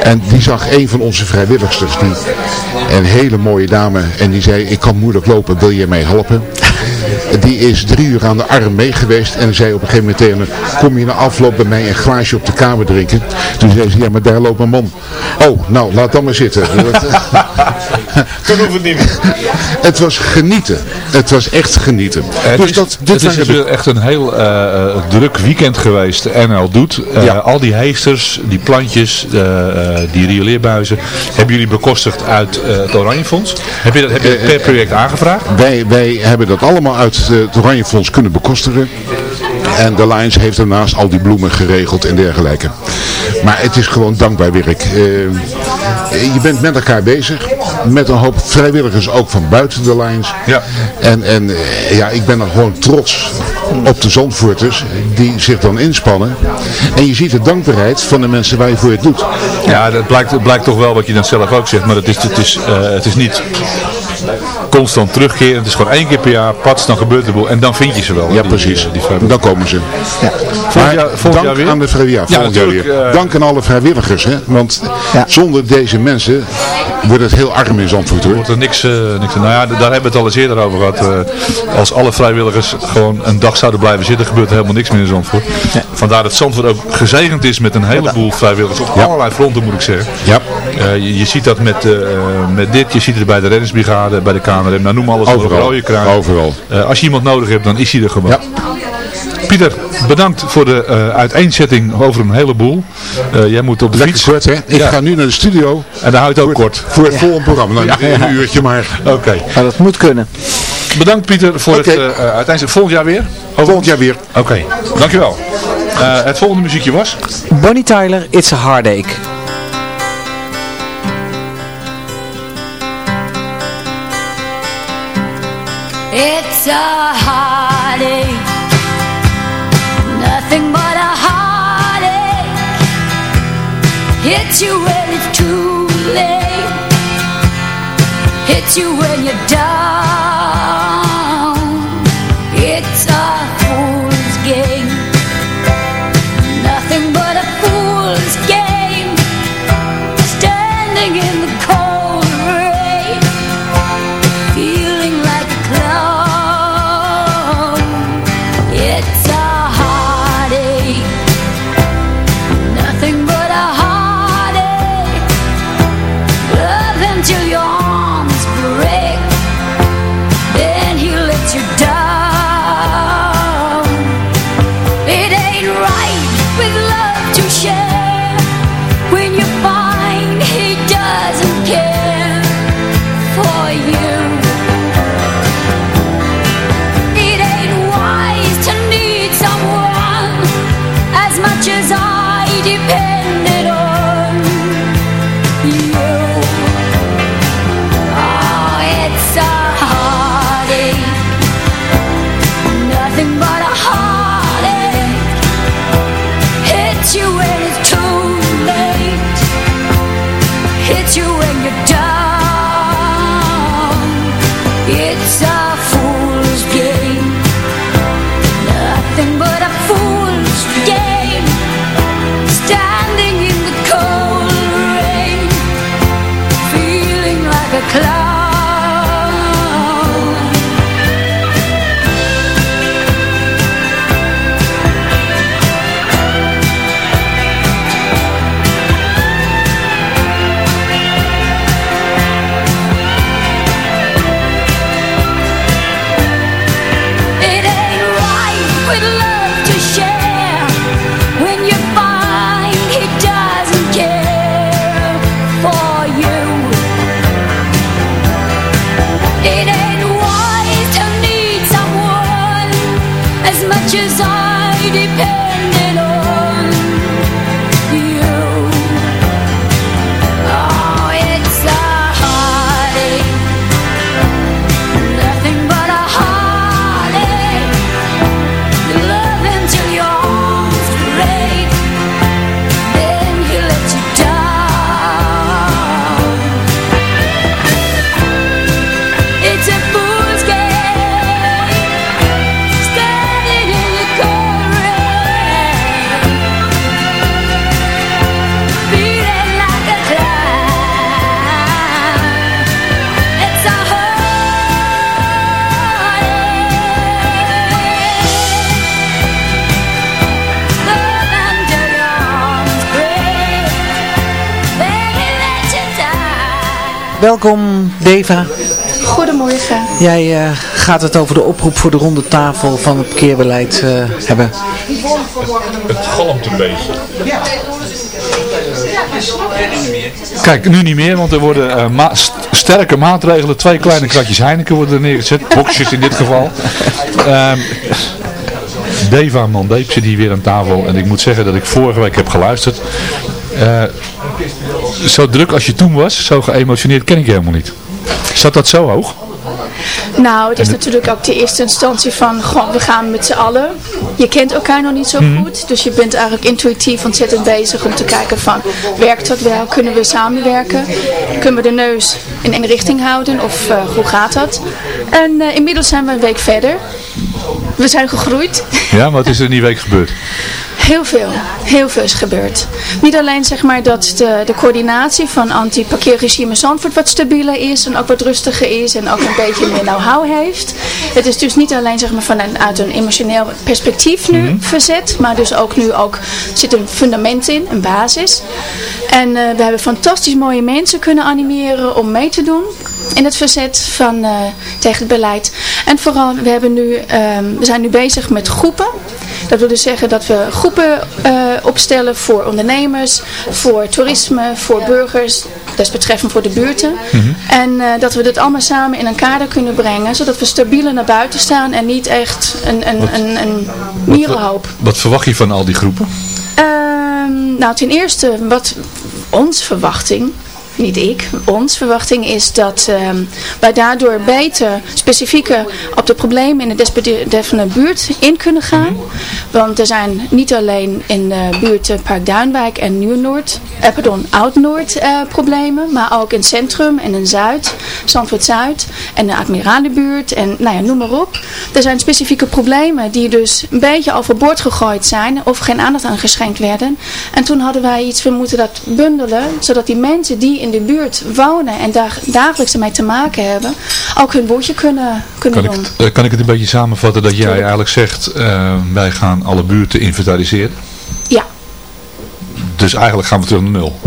En die zag een van onze vrijwilligsters, die, een hele mooie dame. En die zei, ik kan moeilijk lopen, wil je mij helpen? Die is drie uur aan de arm mee geweest. En zei op een gegeven moment tegen kom je na afloop bij mij een glaasje op de kamer drinken? Toen zei ze, ja maar daar loopt mijn man. Oh, nou laat dan maar zitten. Toen hoeft het niet meer. het was genieten. Het was echt genieten. Het dus is, dat, dit het is de- dus echt een heel eh, eh, druk weekend geweest. NL doet. Eh, Ja. Al die heesters, die plantjes, die rioleerbuizen. Hebben jullie bekostigd uit eh, het Oranjefonds? Heb je dat heb je dat per project aangevraagd? Wij, wij hebben dat allemaal uit eh, het Oranje Fonds kunnen bekostigen. En de Lions heeft daarnaast al die bloemen geregeld en dergelijke. Maar het is gewoon dankbaar werk. Eh, je bent met elkaar bezig. Met een hoop vrijwilligers ook van buiten de Lions. Ja. En, en eh, ja, ik ben dan gewoon trots op de Zandvoorters die zich dan inspannen. En je ziet de dankbaarheid van de mensen waar je voor het doet. Ja, dat blijkt, blijkt toch wel wat je dan zelf ook zegt. Maar het is, het is, eh, het is niet constant terugkeren. Het is gewoon één keer per jaar. Pats, dan gebeurt er boel. En dan vind je ze wel. hè, Ja, die, precies. eh, Die. Dan komen ze. Volgend jaar, volgend dank jaar weer? aan de vrijwilligers. Ja, volgend jaar natuurlijk, weer. eh, dank aan alle vrijwilligers. Hè? Want Ja. zonder deze mensen wordt het heel arm in Zandvoort hoor. wordt er niks, eh, niks Nou ja, daar hebben we het al eens eerder over gehad. Eh, als alle vrijwilligers gewoon een dag zouden blijven zitten, gebeurt er helemaal niks meer in Zandvoort. Vandaar dat Zandvoort ook gezegend is met een heleboel vrijwilligers op allerlei fronten moet ik zeggen. Ja, Eh, je, je ziet dat met, eh, met dit, je ziet het bij de reddingsbrigade, bij de KNRM, nou noem alles overal. rode kruis. Overal. Eh, als je iemand nodig hebt, dan is hij er gewoon. Ja. Pieter, bedankt voor de eh, uiteenzetting over een heleboel. Eh, jij moet op de Lekker fiets. kort hè. Ik Ja. ga nu naar de studio En daar houdt het ook kort. voor het volgende programma. Nou, Ja. een uurtje maar. Oké. Maar dat moet kunnen. Bedankt Pieter voor het uh, uiteenzetten. Volgend jaar weer? Volgend jaar weer. Oké, dankjewel. Eh, het volgende muziekje was? Bonnie Tyler, It's a Heartache. It's a heartache, nothing but a heartache. Hits you when it's too late, hits you when you're down. Welkom Deva. Goedemorgen. Jij eh, gaat het over de oproep voor de ronde tafel van het parkeerbeleid eh, hebben. Het galmt een beetje. Kijk, nu niet meer, want er worden eh, ma- st- sterke maatregelen. Twee kleine kratjes Heineken worden er neergezet. Boxjes in dit geval. Ehm Deva Mandeep zit hier weer aan tafel. En ik moet zeggen dat ik vorige week heb geluisterd. Eh, zo druk als je toen was, zo geëmotioneerd ken ik je helemaal niet. Zat dat zo hoog? Nou, het is natuurlijk ook de eerste instantie van, gewoon, we gaan met z'n allen. Je kent elkaar nog niet zo Mhm. goed, dus je bent eigenlijk intuïtief ontzettend bezig om te kijken van, werkt dat wel? Kunnen we samenwerken? Kunnen we de neus in één richting houden of eh, hoe gaat dat? En eh, inmiddels zijn we een week verder. We zijn gegroeid. Ja, wat is er in die week gebeurd? Heel veel, heel veel is gebeurd. Niet alleen zeg maar dat de, de coördinatie van anti-parkeerregime Zandvoort wat stabieler is en ook wat rustiger is en ook een beetje meer know-how heeft. Het is dus niet alleen zeg maar vanuit een emotioneel perspectief nu verzet, maar dus ook nu ook zit een fundament in, een basis. En eh, we hebben fantastisch mooie mensen kunnen animeren om mee te doen in het verzet van, eh, tegen het beleid. En vooral, we, hebben nu, ehm, we zijn nu bezig met groepen. Dat wil dus zeggen dat we groepen eh, opstellen voor ondernemers, voor toerisme, voor burgers, desbetreffend voor de buurten. En eh, dat we dit allemaal samen in een kader kunnen brengen, zodat we stabieler naar buiten staan en niet echt een, een, een, een mierenhoop. Wat verwacht je van al die groepen? Ehm, nou, ten eerste, wat ons verwachting, niet ik, ons verwachting is dat ehm, wij daardoor beter specifieker op de problemen in de desbetreffende buurt in kunnen gaan. Want er zijn niet alleen in de buurten Park Duinwijk en Nieuw-Noord, eh, pardon, Oud-Noord eh, problemen, maar ook in het centrum en in Zuid, Zandvoort-Zuid en de Admiralenbuurt en nou ja, noem maar op. Er zijn specifieke problemen die dus een beetje overboord gegooid zijn of geen aandacht aan geschenkt werden. En toen hadden wij iets, we moeten dat bundelen, zodat die mensen die in de buurt wonen en daar dagelijks ermee te maken hebben, ook hun woordje kunnen, kunnen Kan ik, doen. het, eh, kan ik het een beetje samenvatten dat jij eigenlijk zegt, eh, wij gaan alle buurten inventariseren. Ja, Dus eigenlijk gaan we terug naar nul.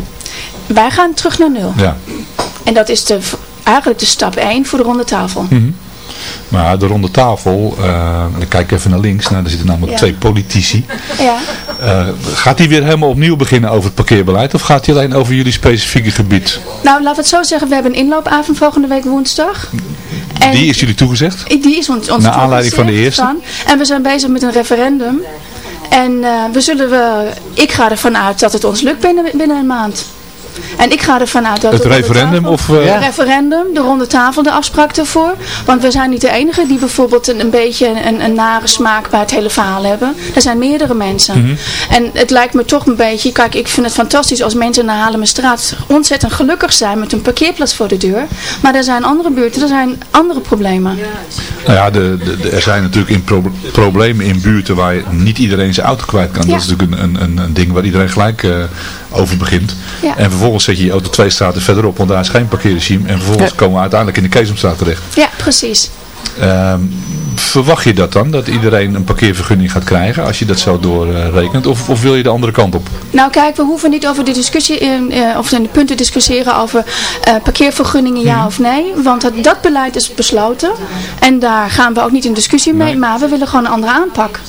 wij gaan terug naar nul. Ja. En dat is de, eigenlijk de stap 1 voor de ronde tafel. Maar de ronde tafel, eh, en dan kijk ik even naar links, nou, daar zitten namelijk Ja. twee politici. Ja. Eh, gaat die weer helemaal opnieuw beginnen over het parkeerbeleid of gaat die alleen over jullie specifieke gebied? Nou, laten we het zo zeggen, we hebben een inloopavond volgende week woensdag. En Die is jullie toegezegd? Die is ons, ons Naar aanleiding van de eerste? En we zijn bezig met een referendum. En eh, we zullen we, ik ga ervan uit dat het ons lukt binnen, binnen een maand. En ik ga ervan uit dat Het referendum tafel- of... eh, Ja. Het referendum, de ronde tafel, de afspraak daarvoor. Want we zijn niet de enige die bijvoorbeeld een, een beetje een, een nare smaak bij het hele verhaal hebben. Er zijn meerdere mensen. Mhm. En het lijkt me toch een beetje, kijk ik vind het fantastisch als mensen naar Haarlemmerstraat ontzettend gelukkig zijn met een parkeerplaats voor de deur. Maar er zijn andere buurten, er zijn andere problemen. Nou ja, de, de, de- er zijn natuurlijk in pro- problemen in buurten waar je niet iedereen zijn auto kwijt kan. Ja. Dat is natuurlijk een, een, een ding waar iedereen gelijk eh, over begint. Ja. En vervolgens zet je je auto twee straten verderop, want daar is geen parkeerregime. En vervolgens Ja. komen we uiteindelijk in de Keesomstraat terecht. Ja, precies. Ehm, verwacht je dat dan, dat iedereen een parkeervergunning gaat krijgen als je dat zo doorrekent? of, of wil je de andere kant op? Nou kijk, we hoeven niet over de discussie in, eh, of de punten discussiëren over eh, parkeervergunningen ja of nee. Want dat, dat beleid is besloten. En daar gaan we ook niet in discussie mee. Nee. Maar we willen gewoon een andere aanpak.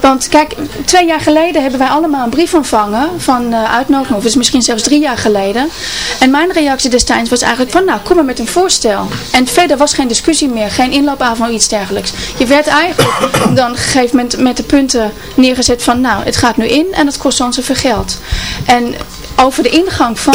Want kijk, twee jaar geleden hebben wij allemaal een brief ontvangen van eh uitnodiging. Of is misschien zelfs drie jaar geleden. En mijn reactie destijds was eigenlijk van nou, kom maar met een voorstel. En verder was geen discussie meer. Geen inloopavond of iets dergelijks. Je werd eigenlijk dan op een gegeven moment met de punten neergezet van nou, het gaat nu in en het kost ons zoveel geld. En over de ingang van,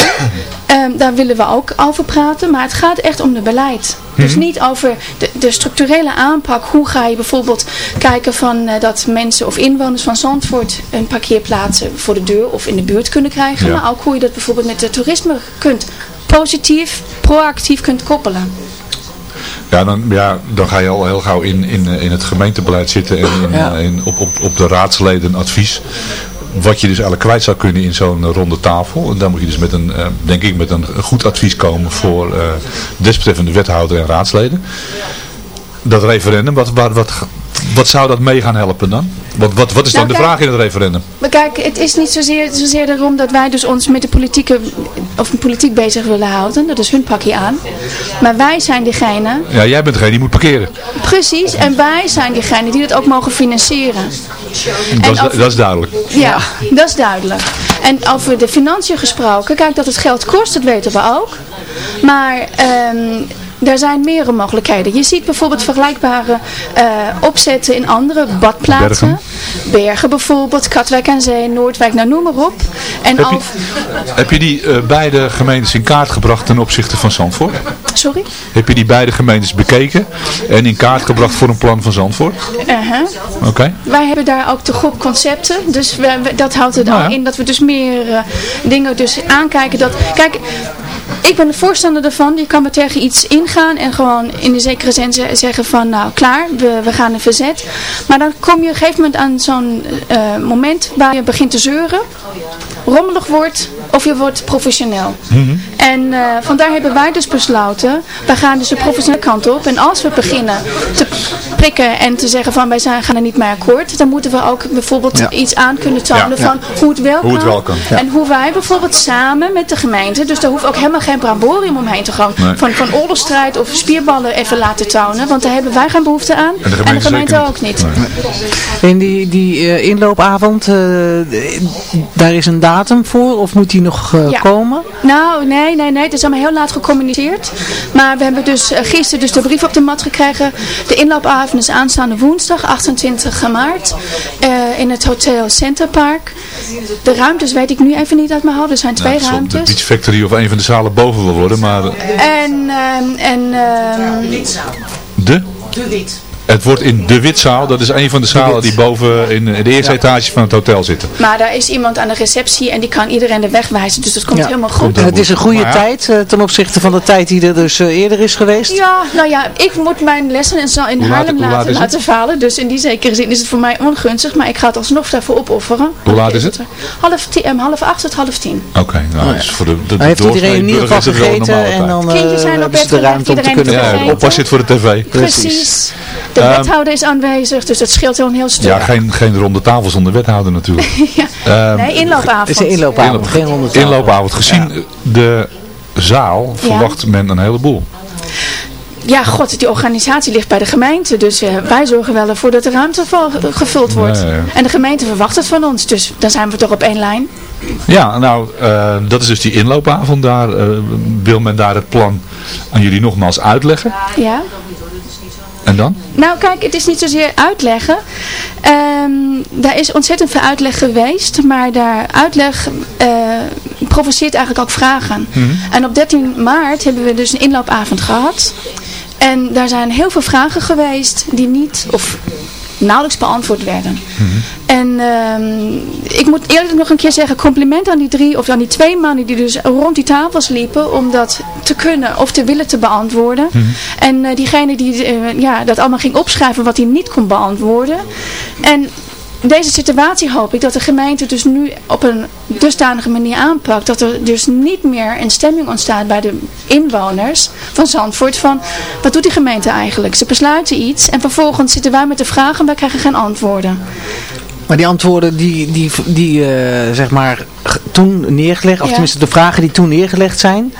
ehm, daar willen we ook over praten. Maar het gaat echt om de beleid. Dus niet over de, de structurele aanpak. Hoe ga je bijvoorbeeld kijken van eh, dat mensen of inwoners van Zandvoort een parkeerplaatsen voor de deur of in de buurt kunnen krijgen. Ja. Maar ook hoe je dat bijvoorbeeld met het toerisme kunt positief, proactief kunt koppelen. Ja, dan, ja, dan ga je al heel gauw in, in, eh, in het gemeentebeleid zitten en in, Ja. eh, in, op, op, op de raadsleden advies. Wat je dus eigenlijk kwijt zou kunnen in zo'n eh, ronde tafel. En dan moet je dus met een, denk ik, met een goed advies komen voor desbetreffende wethouder en raadsleden. Dat referendum, wat, wat, wat wat zou dat mee gaan helpen dan? Wat, wat, wat is dan Nou, de vraag in het referendum? Maar kijk, het is niet zozeer, zozeer daarom dat wij dus ons met de politieke, of de politiek bezig willen houden. Dat is hun pakje aan. Maar wij zijn degene, Ja, jij bent degene die moet parkeren. precies, en wij zijn degene die het ook mogen financieren. Dat is, dat is duidelijk. Ja, dat is duidelijk. En over de financiën gesproken, kijk dat het geld kost, dat weten we ook. Maar ehm er zijn meerdere mogelijkheden. Je ziet bijvoorbeeld vergelijkbare eh, opzetten in andere badplaatsen. Bergen. Bergen bijvoorbeeld, Katwijk aan Zee, Noordwijk, nou noem maar op. En Heb al... je, heb je die eh, beide gemeentes in kaart gebracht ten opzichte van Zandvoort? Sorry? Heb je die beide gemeentes bekeken en in kaart gebracht voor een plan van Zandvoort? Uh-huh. Oké. Wij hebben daar ook de groep concepten. Dus we, we- dat houdt het Nou al ja. in dat we dus meer eh, dingen dus aankijken. Dat, kijk, ik ben de voorstander ervan. Je kan maar tegen iets ingaan en gewoon in de zekere zin ze- zeggen van nou klaar, we, we gaan in verzet. Maar dan kom je op een gegeven moment aan zo'n eh, moment waar je begint te zeuren. Rommelig wordt of je wordt professioneel. En eh, vandaar hebben wij dus besloten, wij gaan dus de professionele kant op. En als we beginnen te prikken en te zeggen van wij zijn, gaan er niet mee akkoord, dan moeten we ook bijvoorbeeld Ja. iets aan kunnen tonen Ja. van hoe het wel Hoe het kan. wel kan. En hoe wij bijvoorbeeld samen met de gemeente, dus daar hoeft ook helemaal geen bramborium omheen te gaan, Nee. van, van oorlogsstrijd of spierballen even laten tonen, want daar hebben wij geen behoefte aan. En de gemeente, ook niet. Nee. En die, die eh, inloopavond, eh, daar is een datum voor of moet die nog eh, Ja. komen? Nou, nee, nee, nee. Het is allemaal heel laat gecommuniceerd. Maar we hebben dus eh, gisteren dus de brief op de mat gekregen. De inloopavond is aanstaande woensdag, 28 maart. eh, in het Hotel Centerpark. De ruimtes weet ik nu even niet uit mijn hoofd. Er zijn twee Nou, het zal de ruimtes. Beach Factory of een van de zalen boven wil worden, maar En, ehm, en ehm, de? Het wordt in de Witzaal, dat is een van de zalen die boven in de eerste etage van het hotel zitten. maar daar is iemand aan de receptie en die kan iedereen de weg wijzen. Dus dat komt Ja. helemaal goed. Het is een goede ja. tijd eh, ten opzichte van de tijd die er dus eh, eerder is geweest. Ja, nou ja, ik moet mijn lessen in, in Haarlem laat laten, laten falen. Dus in die zekere zin is het voor mij ongunstig. Maar ik ga het alsnog daarvoor opofferen. Hoe laat is het? Half, tien, eh, half acht tot half tien. Oké, nou, dus voor de, de, de heeft iedereen in ieder geval gegeten en dan Kindjes zijn op bed de ruimte om te kunnen Ja, oppas zit voor de tv. Precies. De Ehm, wethouder is aanwezig, dus dat scheelt wel een heel stuk. Ja, geen, geen ronde tafel zonder wethouder natuurlijk. Ja. Ehm, Nee, inloopavond. Het is een inloopavond, geen honderd Inloopavond. Gezien de zaal verwacht men een heleboel. Ja, god, die organisatie ligt bij de gemeente. Dus eh, wij zorgen wel ervoor dat de ruimte gevuld wordt. En de gemeente verwacht het van ons. Dus dan zijn we toch op één lijn. Ja, nou, eh, dat is dus die inloopavond. Daar eh, wil men daar het plan aan jullie nogmaals uitleggen. Ja. En dan? Nou kijk, het is niet zozeer uitleggen. Ehm daar is ontzettend veel uitleg geweest. Maar daar uitleg eh, provoceert eigenlijk ook vragen. En op 13 maart hebben we dus een inloopavond gehad. En daar zijn heel veel vragen geweest die niet of nauwelijks beantwoord werden. En ehm, ik moet eerlijk nog een keer zeggen, compliment aan die drie of aan die twee mannen die dus rond die tafels liepen om dat te kunnen of te willen te beantwoorden. En eh, diegene die eh, ja, dat allemaal ging opschrijven wat hij niet kon beantwoorden. En deze situatie hoop ik dat de gemeente dus nu op een dusdanige manier aanpakt. Dat er dus niet meer een stemming ontstaat bij de inwoners van Zandvoort van wat doet die gemeente eigenlijk? Ze besluiten iets en vervolgens zitten wij met de vragen en wij krijgen geen antwoorden. Maar die antwoorden die, die, die eh, zeg maar toen neergelegd, of Ja. tenminste de vragen die toen neergelegd zijn,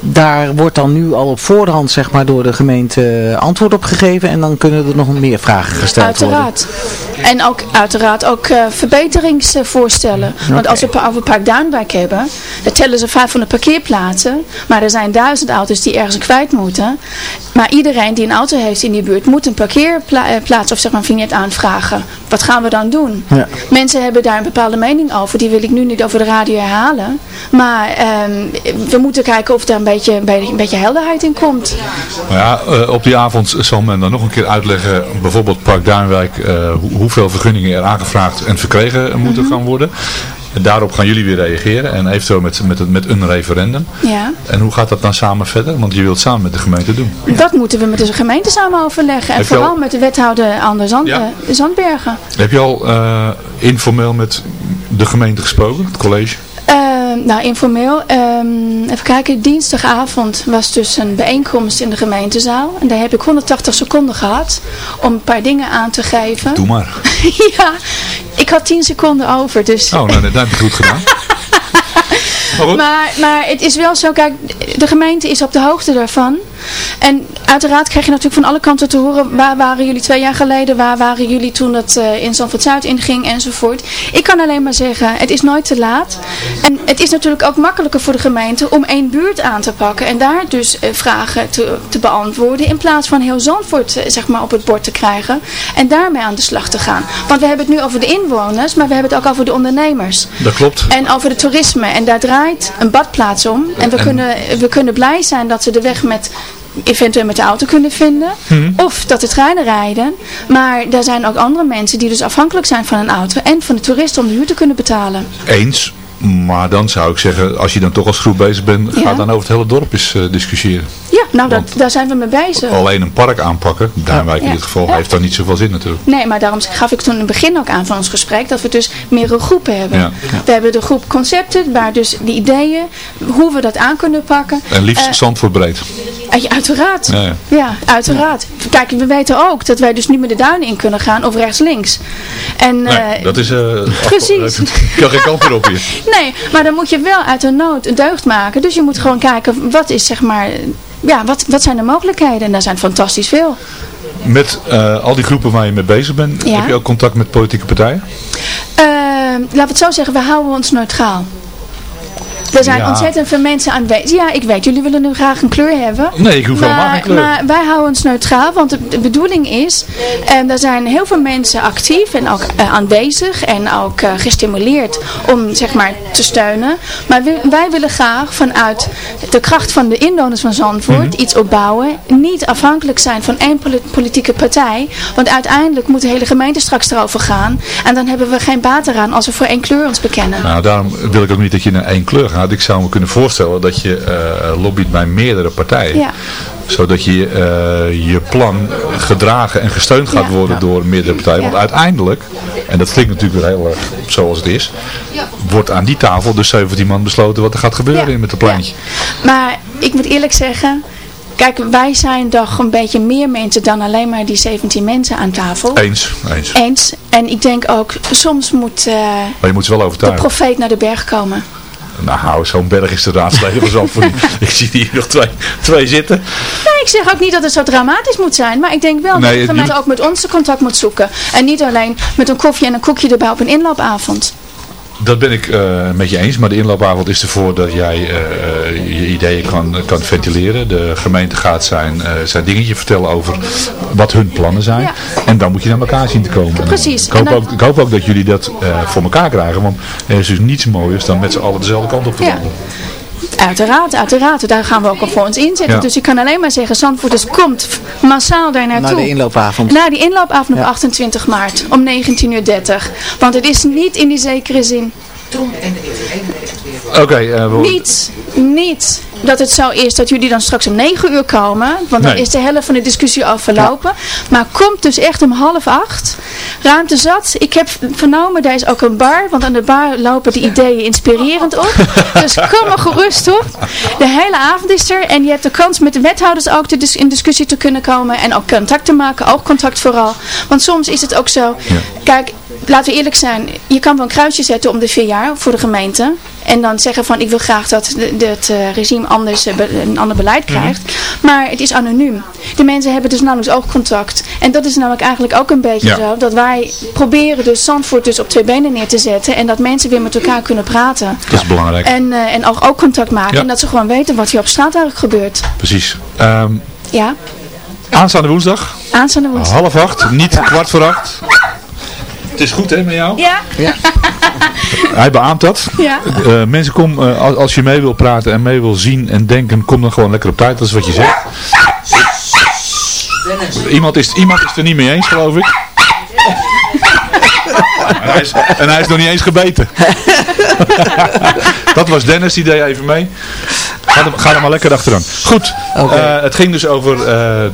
daar wordt dan nu al op voorhand zeg maar door de gemeente eh, antwoord op gegeven en dan kunnen er nog meer vragen gesteld worden. Uiteraard. En ook uiteraard ook eh, verbeteringsvoorstellen. Want als we over Park Duinwijk hebben, dan tellen ze 500 parkeerplaatsen. Maar er zijn duizend auto's die ergens kwijt moeten. Maar iedereen die een auto heeft in die buurt moet een parkeerplaats of zeg maar een vignet aanvragen. Wat gaan we dan doen? Ja. Mensen hebben daar een bepaalde mening over. Die wil ik nu niet over de radio herhalen. Maar ehm, we moeten kijken of daar een beetje, een beetje, een beetje helderheid in komt. Nou ja, eh, op die avond zal men dan nog een keer uitleggen, bijvoorbeeld Park Duinwijk, eh, hoe- hoeveel vergunningen er aangevraagd en verkregen moeten Mhm. gaan worden. En daarop gaan jullie weer reageren en eventueel met, met, met een referendum. Ja. En hoe gaat dat dan samen verder? Want je wilt samen met de gemeente doen. Dat moeten we met de gemeente samen overleggen. En vooral al- met de wethouder Zand, Ja. eh, Zandbergen. Heb je al informeel met de gemeente gesproken, het college? Ehm, nou, informeel. ehm, even kijken. Dinsdagavond was dus een bijeenkomst in de gemeentezaal. En daar heb ik 180 seconden gehad om een paar dingen aan te geven. Doe maar. ja, ik had 10 seconden over. Dus Oh, nou, dat heb je goed gedaan. Maar, maar het is wel zo, kijk, de gemeente is op de hoogte daarvan. En uiteraard krijg je natuurlijk van alle kanten te horen, waar waren jullie twee jaar geleden, waar waren jullie toen het eh, in Zandvoort Zuid inging enzovoort. Ik kan alleen maar zeggen, het is nooit te laat. En het is natuurlijk ook makkelijker voor de gemeente om één buurt aan te pakken en daar dus eh, vragen te, te beantwoorden in plaats van heel Zandvoort eh, zeg maar, op het bord te krijgen en daarmee aan de slag te gaan. Want we hebben het nu over de inwoners, maar we hebben het ook over de ondernemers. Dat klopt. En over het toerisme. En daar draait een badplaats om. En we, En- kunnen, we kunnen blij zijn dat ze de weg met eventueel met de auto kunnen vinden. Mhm. Of dat de treinen rijden. Maar er zijn ook andere mensen die dus afhankelijk zijn van een auto. En van de toeristen om de huur te kunnen betalen. Eens. Maar dan zou ik zeggen, als je dan toch als groep bezig bent, Ja. ga dan over het hele dorp eens eh, discussiëren. Ja, nou dat, daar zijn we mee bezig. Alleen een park aanpakken, Duinwijk in dit geval, Ja. heeft dan niet zoveel zin natuurlijk. Nee, maar daarom gaf ik toen in het begin ook aan van ons gesprek dat we dus meerdere groepen hebben. We hebben de groep concepten, waar dus de ideeën, hoe we dat aan kunnen pakken. En liefst Eh, Zandvoort breed. Eh, Ja, uiteraard. Ja, uiteraard. Kijk, we weten ook dat wij dus niet meer de duinen in kunnen gaan of rechts-links. En, Nee, dat is... precies. Ik kan geen kant meer op hier. nee, maar dan moet je wel uit de nood een deugd maken. Dus je moet gewoon kijken, wat is zeg maar... Ja, wat, wat zijn de mogelijkheden? En daar zijn fantastisch veel. Met eh, al die groepen waar je mee bezig bent, Ja. heb je ook contact met politieke partijen? Eh, laten we het zo zeggen, we houden ons neutraal. Er zijn Ja. ontzettend veel mensen aanwezig. Ja, ik weet, jullie willen nu graag een kleur hebben. Nee, ik hoef helemaal geen maar, kleur. maar wij houden ons neutraal, want de, de bedoeling is, en er zijn heel veel mensen actief en ook eh, aanwezig en ook eh, gestimuleerd om zeg maar te steunen. Maar we- wij willen graag vanuit de kracht van de inwoners van Zandvoort Mhm. iets opbouwen. Niet afhankelijk zijn van één poli- politieke partij, want uiteindelijk moet de hele gemeente straks erover gaan. En dan hebben we geen baat eraan als we voor één kleur ons bekennen. Nou, daarom wil ik ook niet dat je naar één kleur gaat. Ik zou me kunnen voorstellen dat je eh, lobbyt bij meerdere partijen. Ja. Zodat je eh, je plan gedragen en gesteund gaat Ja. worden door meerdere partijen. Want uiteindelijk, en dat klinkt natuurlijk weer heel erg zoals het is, wordt aan die tafel dus 17 man besloten wat er gaat gebeuren Ja. met het pleintje. Maar ik moet eerlijk zeggen, kijk, wij zijn toch een beetje meer mensen dan alleen maar die 17 mensen aan tafel. Eens, eens. Eens. En ik denk ook, soms moet eh, Maar je moet ze wel de overtuigen. profeet naar de berg komen. Nou, zo'n berg is de raadsleden van niet. Ik zie hier nog twee, twee zitten. Nee, ik zeg ook niet dat het zo dramatisch moet zijn. Maar ik denk wel Nee, dat de gemeente ook met ons contact moet zoeken. En niet alleen met een koffie en een koekje erbij op een inloopavond. Dat ben ik eh, met je eens, maar de inloopavond is ervoor dat jij eh, eh, je ideeën kan, kan ventileren. De gemeente gaat zijn, zijn dingetje vertellen over wat hun plannen zijn. Ja. En dan moet je naar elkaar zien te komen. En Precies. Ik hoop, dan- ook, ik hoop ook dat jullie dat voor elkaar krijgen, want er is dus niets mooiers dan met z'n allen dezelfde kant op te Ja. Uiteraard, uiteraard. Daar gaan we ook al voor ons inzetten. Ja. Dus ik kan alleen maar zeggen, Zandvoort dus komt massaal daar naartoe. Naar de inloopavond. Na die inloopavond op Ja. 28 maart om 19.30 Want het is niet in die zekere zin, Oké, eh, we- niet, niet dat het zo is dat jullie dan straks om 9 uur komen. Want dan Nee. is de helft van de discussie al verlopen. Maar komt dus echt om half acht. Ruimte zat. Ik heb vernomen, daar is ook een bar. Want aan de bar lopen de ideeën inspirerend op. dus kom er gerust op. De hele avond is er. En je hebt de kans met de wethouders ook te dis- in discussie te kunnen komen. En ook contact te maken. Oogcontact vooral. Want soms is het ook zo. Kijk, laten we eerlijk zijn. Je kan wel een kruisje zetten om de vier jaar voor de gemeente. En dan zeggen van ik wil graag dat het eh, regime anders, eh, een ander beleid krijgt. Maar het is anoniem. De mensen hebben dus nauwelijks oogcontact. En dat is namelijk eigenlijk ook een beetje Ja. zo. Dat wij proberen dus Zandvoort dus op twee benen neer te zetten. En dat mensen weer met elkaar kunnen praten. dat is belangrijk. En, eh, en ook, ook contact maken. Ja. En dat ze gewoon weten wat hier op straat eigenlijk gebeurt. Precies. Ehm, Ja, aanstaande woensdag, aanstaande woensdag. half acht, niet kwart voor acht. Het is goed hè met jou? Ja, Hij beaamt dat. ja. Eh, mensen, kom, eh, als, als je mee wil praten en mee wil zien en denken, kom dan gewoon lekker op tijd. Dat is wat je zegt. Iemand is, iemand is het er niet mee eens, geloof ik. en, hij is, en hij is nog niet eens gebeten. dat was Dennis, die deed even mee. Ga er, ga er maar lekker achteraan. Goed, eh, het ging dus over eh,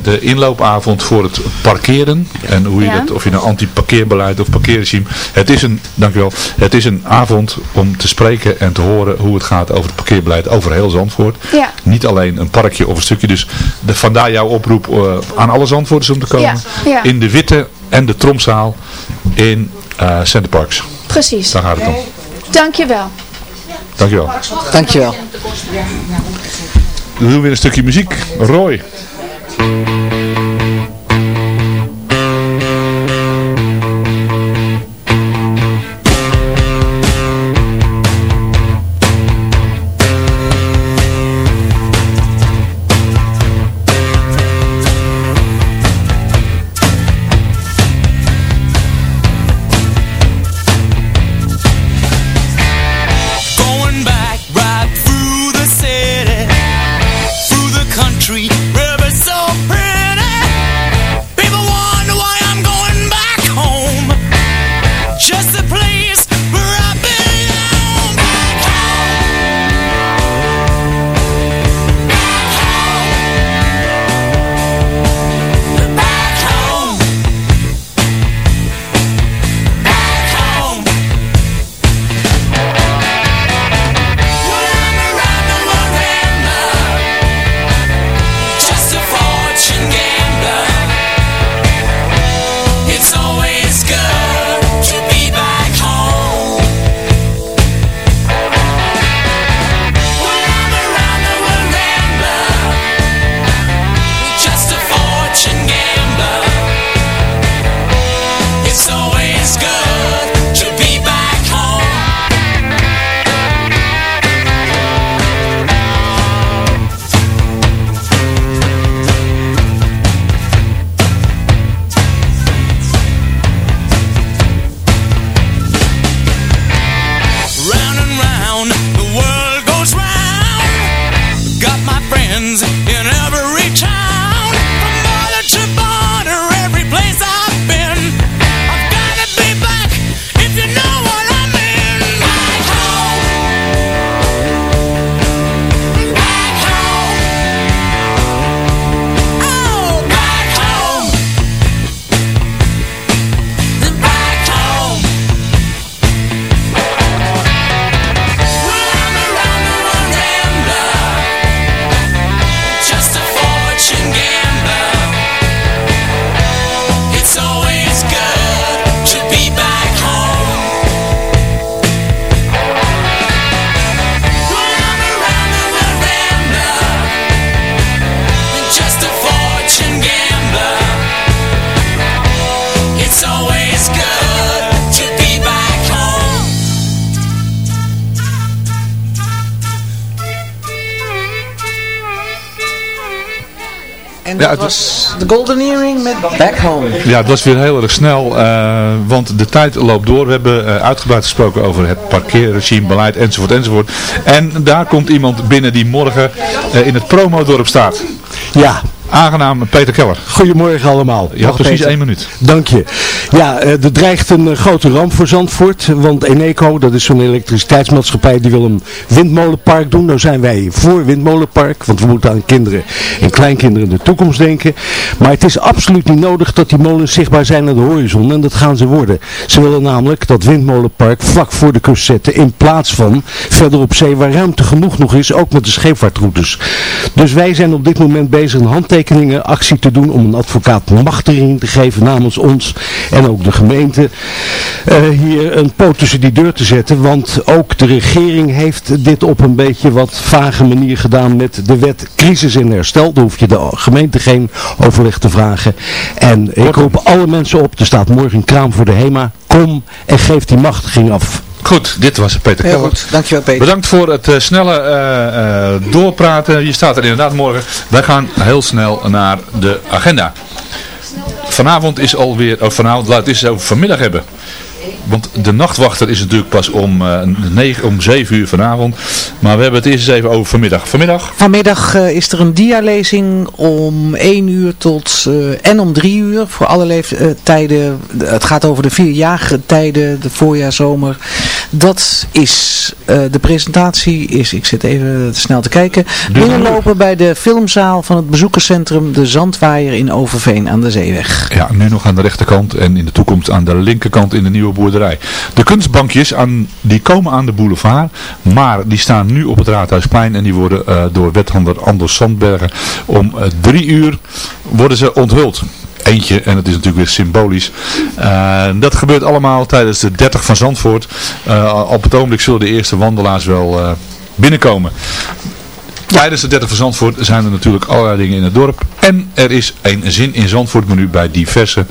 de inloopavond voor het parkeren. En hoe je Ja. dat, of je nou anti-parkeerbeleid of parkeerregime. Het is een, dankjewel, het is een avond om te spreken en te horen hoe het gaat over het parkeerbeleid over heel Zandvoort. Ja. Niet alleen een parkje of een stukje. Dus de, vandaar jouw oproep eh, aan alle Zandvoorters om te komen. Ja, ja. In de Witte en de Tromzaal in eh Center Parks. Precies. Daar gaat het om. Dankjewel. Dankjewel. Dankjewel. We doen weer een stukje muziek. Roy. Golden Earring met Back Home. Ja, het was weer heel erg snel, eh, want de tijd loopt door. We hebben eh, uitgebreid gesproken over het parkeerregime, beleid enzovoort enzovoort. En daar komt iemand binnen die morgen eh, in het promodorp staat. Ja, Aangenaam Peter Keller. goedemorgen allemaal. Je had precies Peter. één minuut. Dank je. Ja, eh, er dreigt een eh, grote ramp voor Zandvoort. Want Eneco, dat is zo'n elektriciteitsmaatschappij, die wil een windmolenpark doen. Nou zijn wij voor windmolenpark, want we moeten aan kinderen en kleinkinderen in de toekomst denken. Maar het is absoluut niet nodig dat die molens zichtbaar zijn aan de horizon. En dat gaan ze worden. Ze willen namelijk dat windmolenpark vlak voor de kust zetten. In plaats van verder op zee waar ruimte genoeg nog is, ook met de scheepvaartroutes. Dus wij zijn op dit moment bezig een handtekeningenactie te doen om een advocaat machtiging te geven namens ons en ook de gemeente. eh, hier een poot tussen die deur te zetten. Want ook de regering heeft dit op een beetje wat vage manier gedaan met de wet crisis en herstel. Daar hoef je de gemeente geen overleg te vragen. En ik roep alle mensen op, er staat morgen een kraam voor de HEMA. Kom en geef die machtiging af. Goed, dit was Peter Heel goed, dankjewel Peter. Bedankt voor het eh, snelle eh, eh, doorpraten. Je staat er inderdaad morgen. Wij gaan heel snel naar de agenda. Vanavond is alweer, of vanavond, laat het eens over vanmiddag hebben. Want de nachtwachter is natuurlijk pas om, negen, om 7 uur vanavond. Maar we hebben het eerst eens even over vanmiddag. Vanmiddag? Vanmiddag eh, is er een dialezing om 1 uur tot eh, en om 3 uur voor alle leeftijden. Het gaat over de vier jaargetijden, de voorjaar, zomer. Dat is, de presentatie is, ik zit even snel te kijken, binnenlopen bij de filmzaal van het bezoekerscentrum De Zandwaaier in Overveen aan de Zeeweg. Ja, nu nog aan de rechterkant en in de toekomst aan de linkerkant in de nieuwe boerderij. De kunstbankjes aan, die komen aan de boulevard, maar die staan nu op het Raadhuisplein en die worden eh, door wethandel Anders Sandbergen om eh, drie uur worden ze onthuld eentje en het is natuurlijk weer symbolisch. Uh, dat gebeurt allemaal tijdens de 30 van Zandvoort. Uh, op het ogenblik zullen de eerste wandelaars wel uh, binnenkomen. Tijdens de 30 van Zandvoort zijn er natuurlijk allerlei dingen in het dorp. En er is een zin in Zandvoort menu bij diverse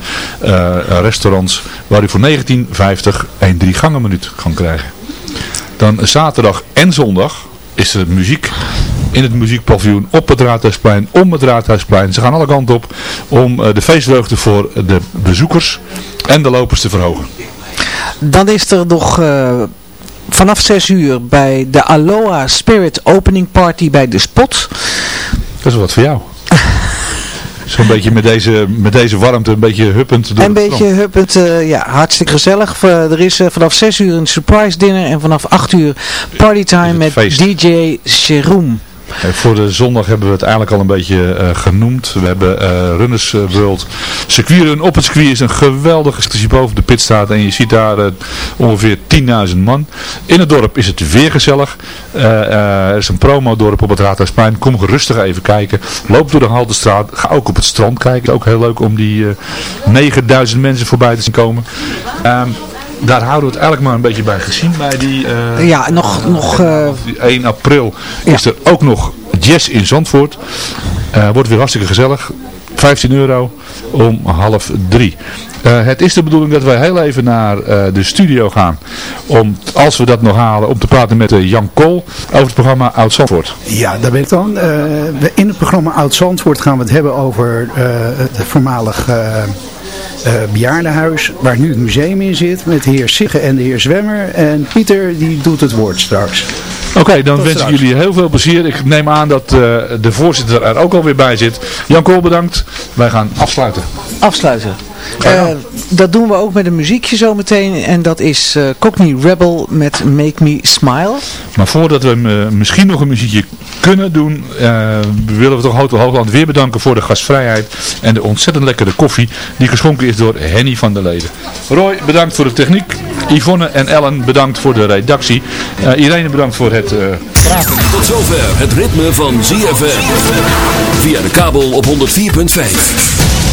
restaurants waar u voor 19,50 een drie gangen minuut kan krijgen. Dan zaterdag en zondag is er muziek in het muziekpaviljoen op het Raadhuisplein, om het Raadhuisplein. Ze gaan alle kanten op om de feestvreugde voor de bezoekers en de lopers te verhogen. Dan is er nog uh, vanaf 6 uur bij de Aloha Spirit Opening Party bij de Spot. Dat is wat voor jou. Zo'n beetje met deze, met deze warmte, een beetje huppend. Door een beetje huppend, uh, ja, hartstikke gezellig. Uh, er is uh, vanaf 6 uur een surprise dinner en vanaf 8 uur partytime met DJ Sheroom. Voor de zondag hebben we het eigenlijk al een beetje uh, genoemd. We hebben uh, Runners World circuitrun. Op het circuit is een geweldige als boven de pit staat en je ziet daar ongeveer 10.000 man. In het dorp is het weer gezellig. er is een promodorp op het Raadhuisplein. Kom gerustig even kijken. Loop door de Haltestraat. Ga ook op het strand kijken. Ook heel leuk om die 9000 mensen voorbij te zien komen. Um, daar houden we het eigenlijk maar een beetje bij gezien bij die... Uh, ja, nog... nog uh, 1 april ja. is er ook nog jazz in Zandvoort. Uh, wordt weer hartstikke gezellig. 15 euro om half drie. Uh, het is de bedoeling dat wij heel even naar uh, de studio gaan. Om, als we dat nog halen, om te praten met uh, Jan Kool over het programma Oud Zandvoort. Ja, daar ben ik dan. in het programma Oud Zandvoort gaan we het hebben over het voormalig uh, bejaardenhuis, waar nu het museum in zit, met de heer Sigge en de heer Zwemmer. En Pieter die doet het woord straks. Oké, okay, dan Tot wens ik jullie heel veel plezier. Ik neem aan dat uh, de voorzitter er ook alweer bij zit. Jan Kool, bedankt. Wij gaan afsluiten. Afsluiten. Uh, dat doen we ook met een muziekje zometeen. En dat is uh, Cockney Rebel met Make Me Smile. Maar voordat we uh, misschien nog een muziekje kunnen doen, willen we toch Hotel Hoogland weer bedanken voor de gastvrijheid en de ontzettend lekkere koffie die geschonken is door Henny van der Leden. Roy, bedankt voor de techniek. Yvonne en Ellen, bedankt voor de redactie. Irene, bedankt voor het praten. Tot zover het ritme van ZFM. Via de kabel op 104.5.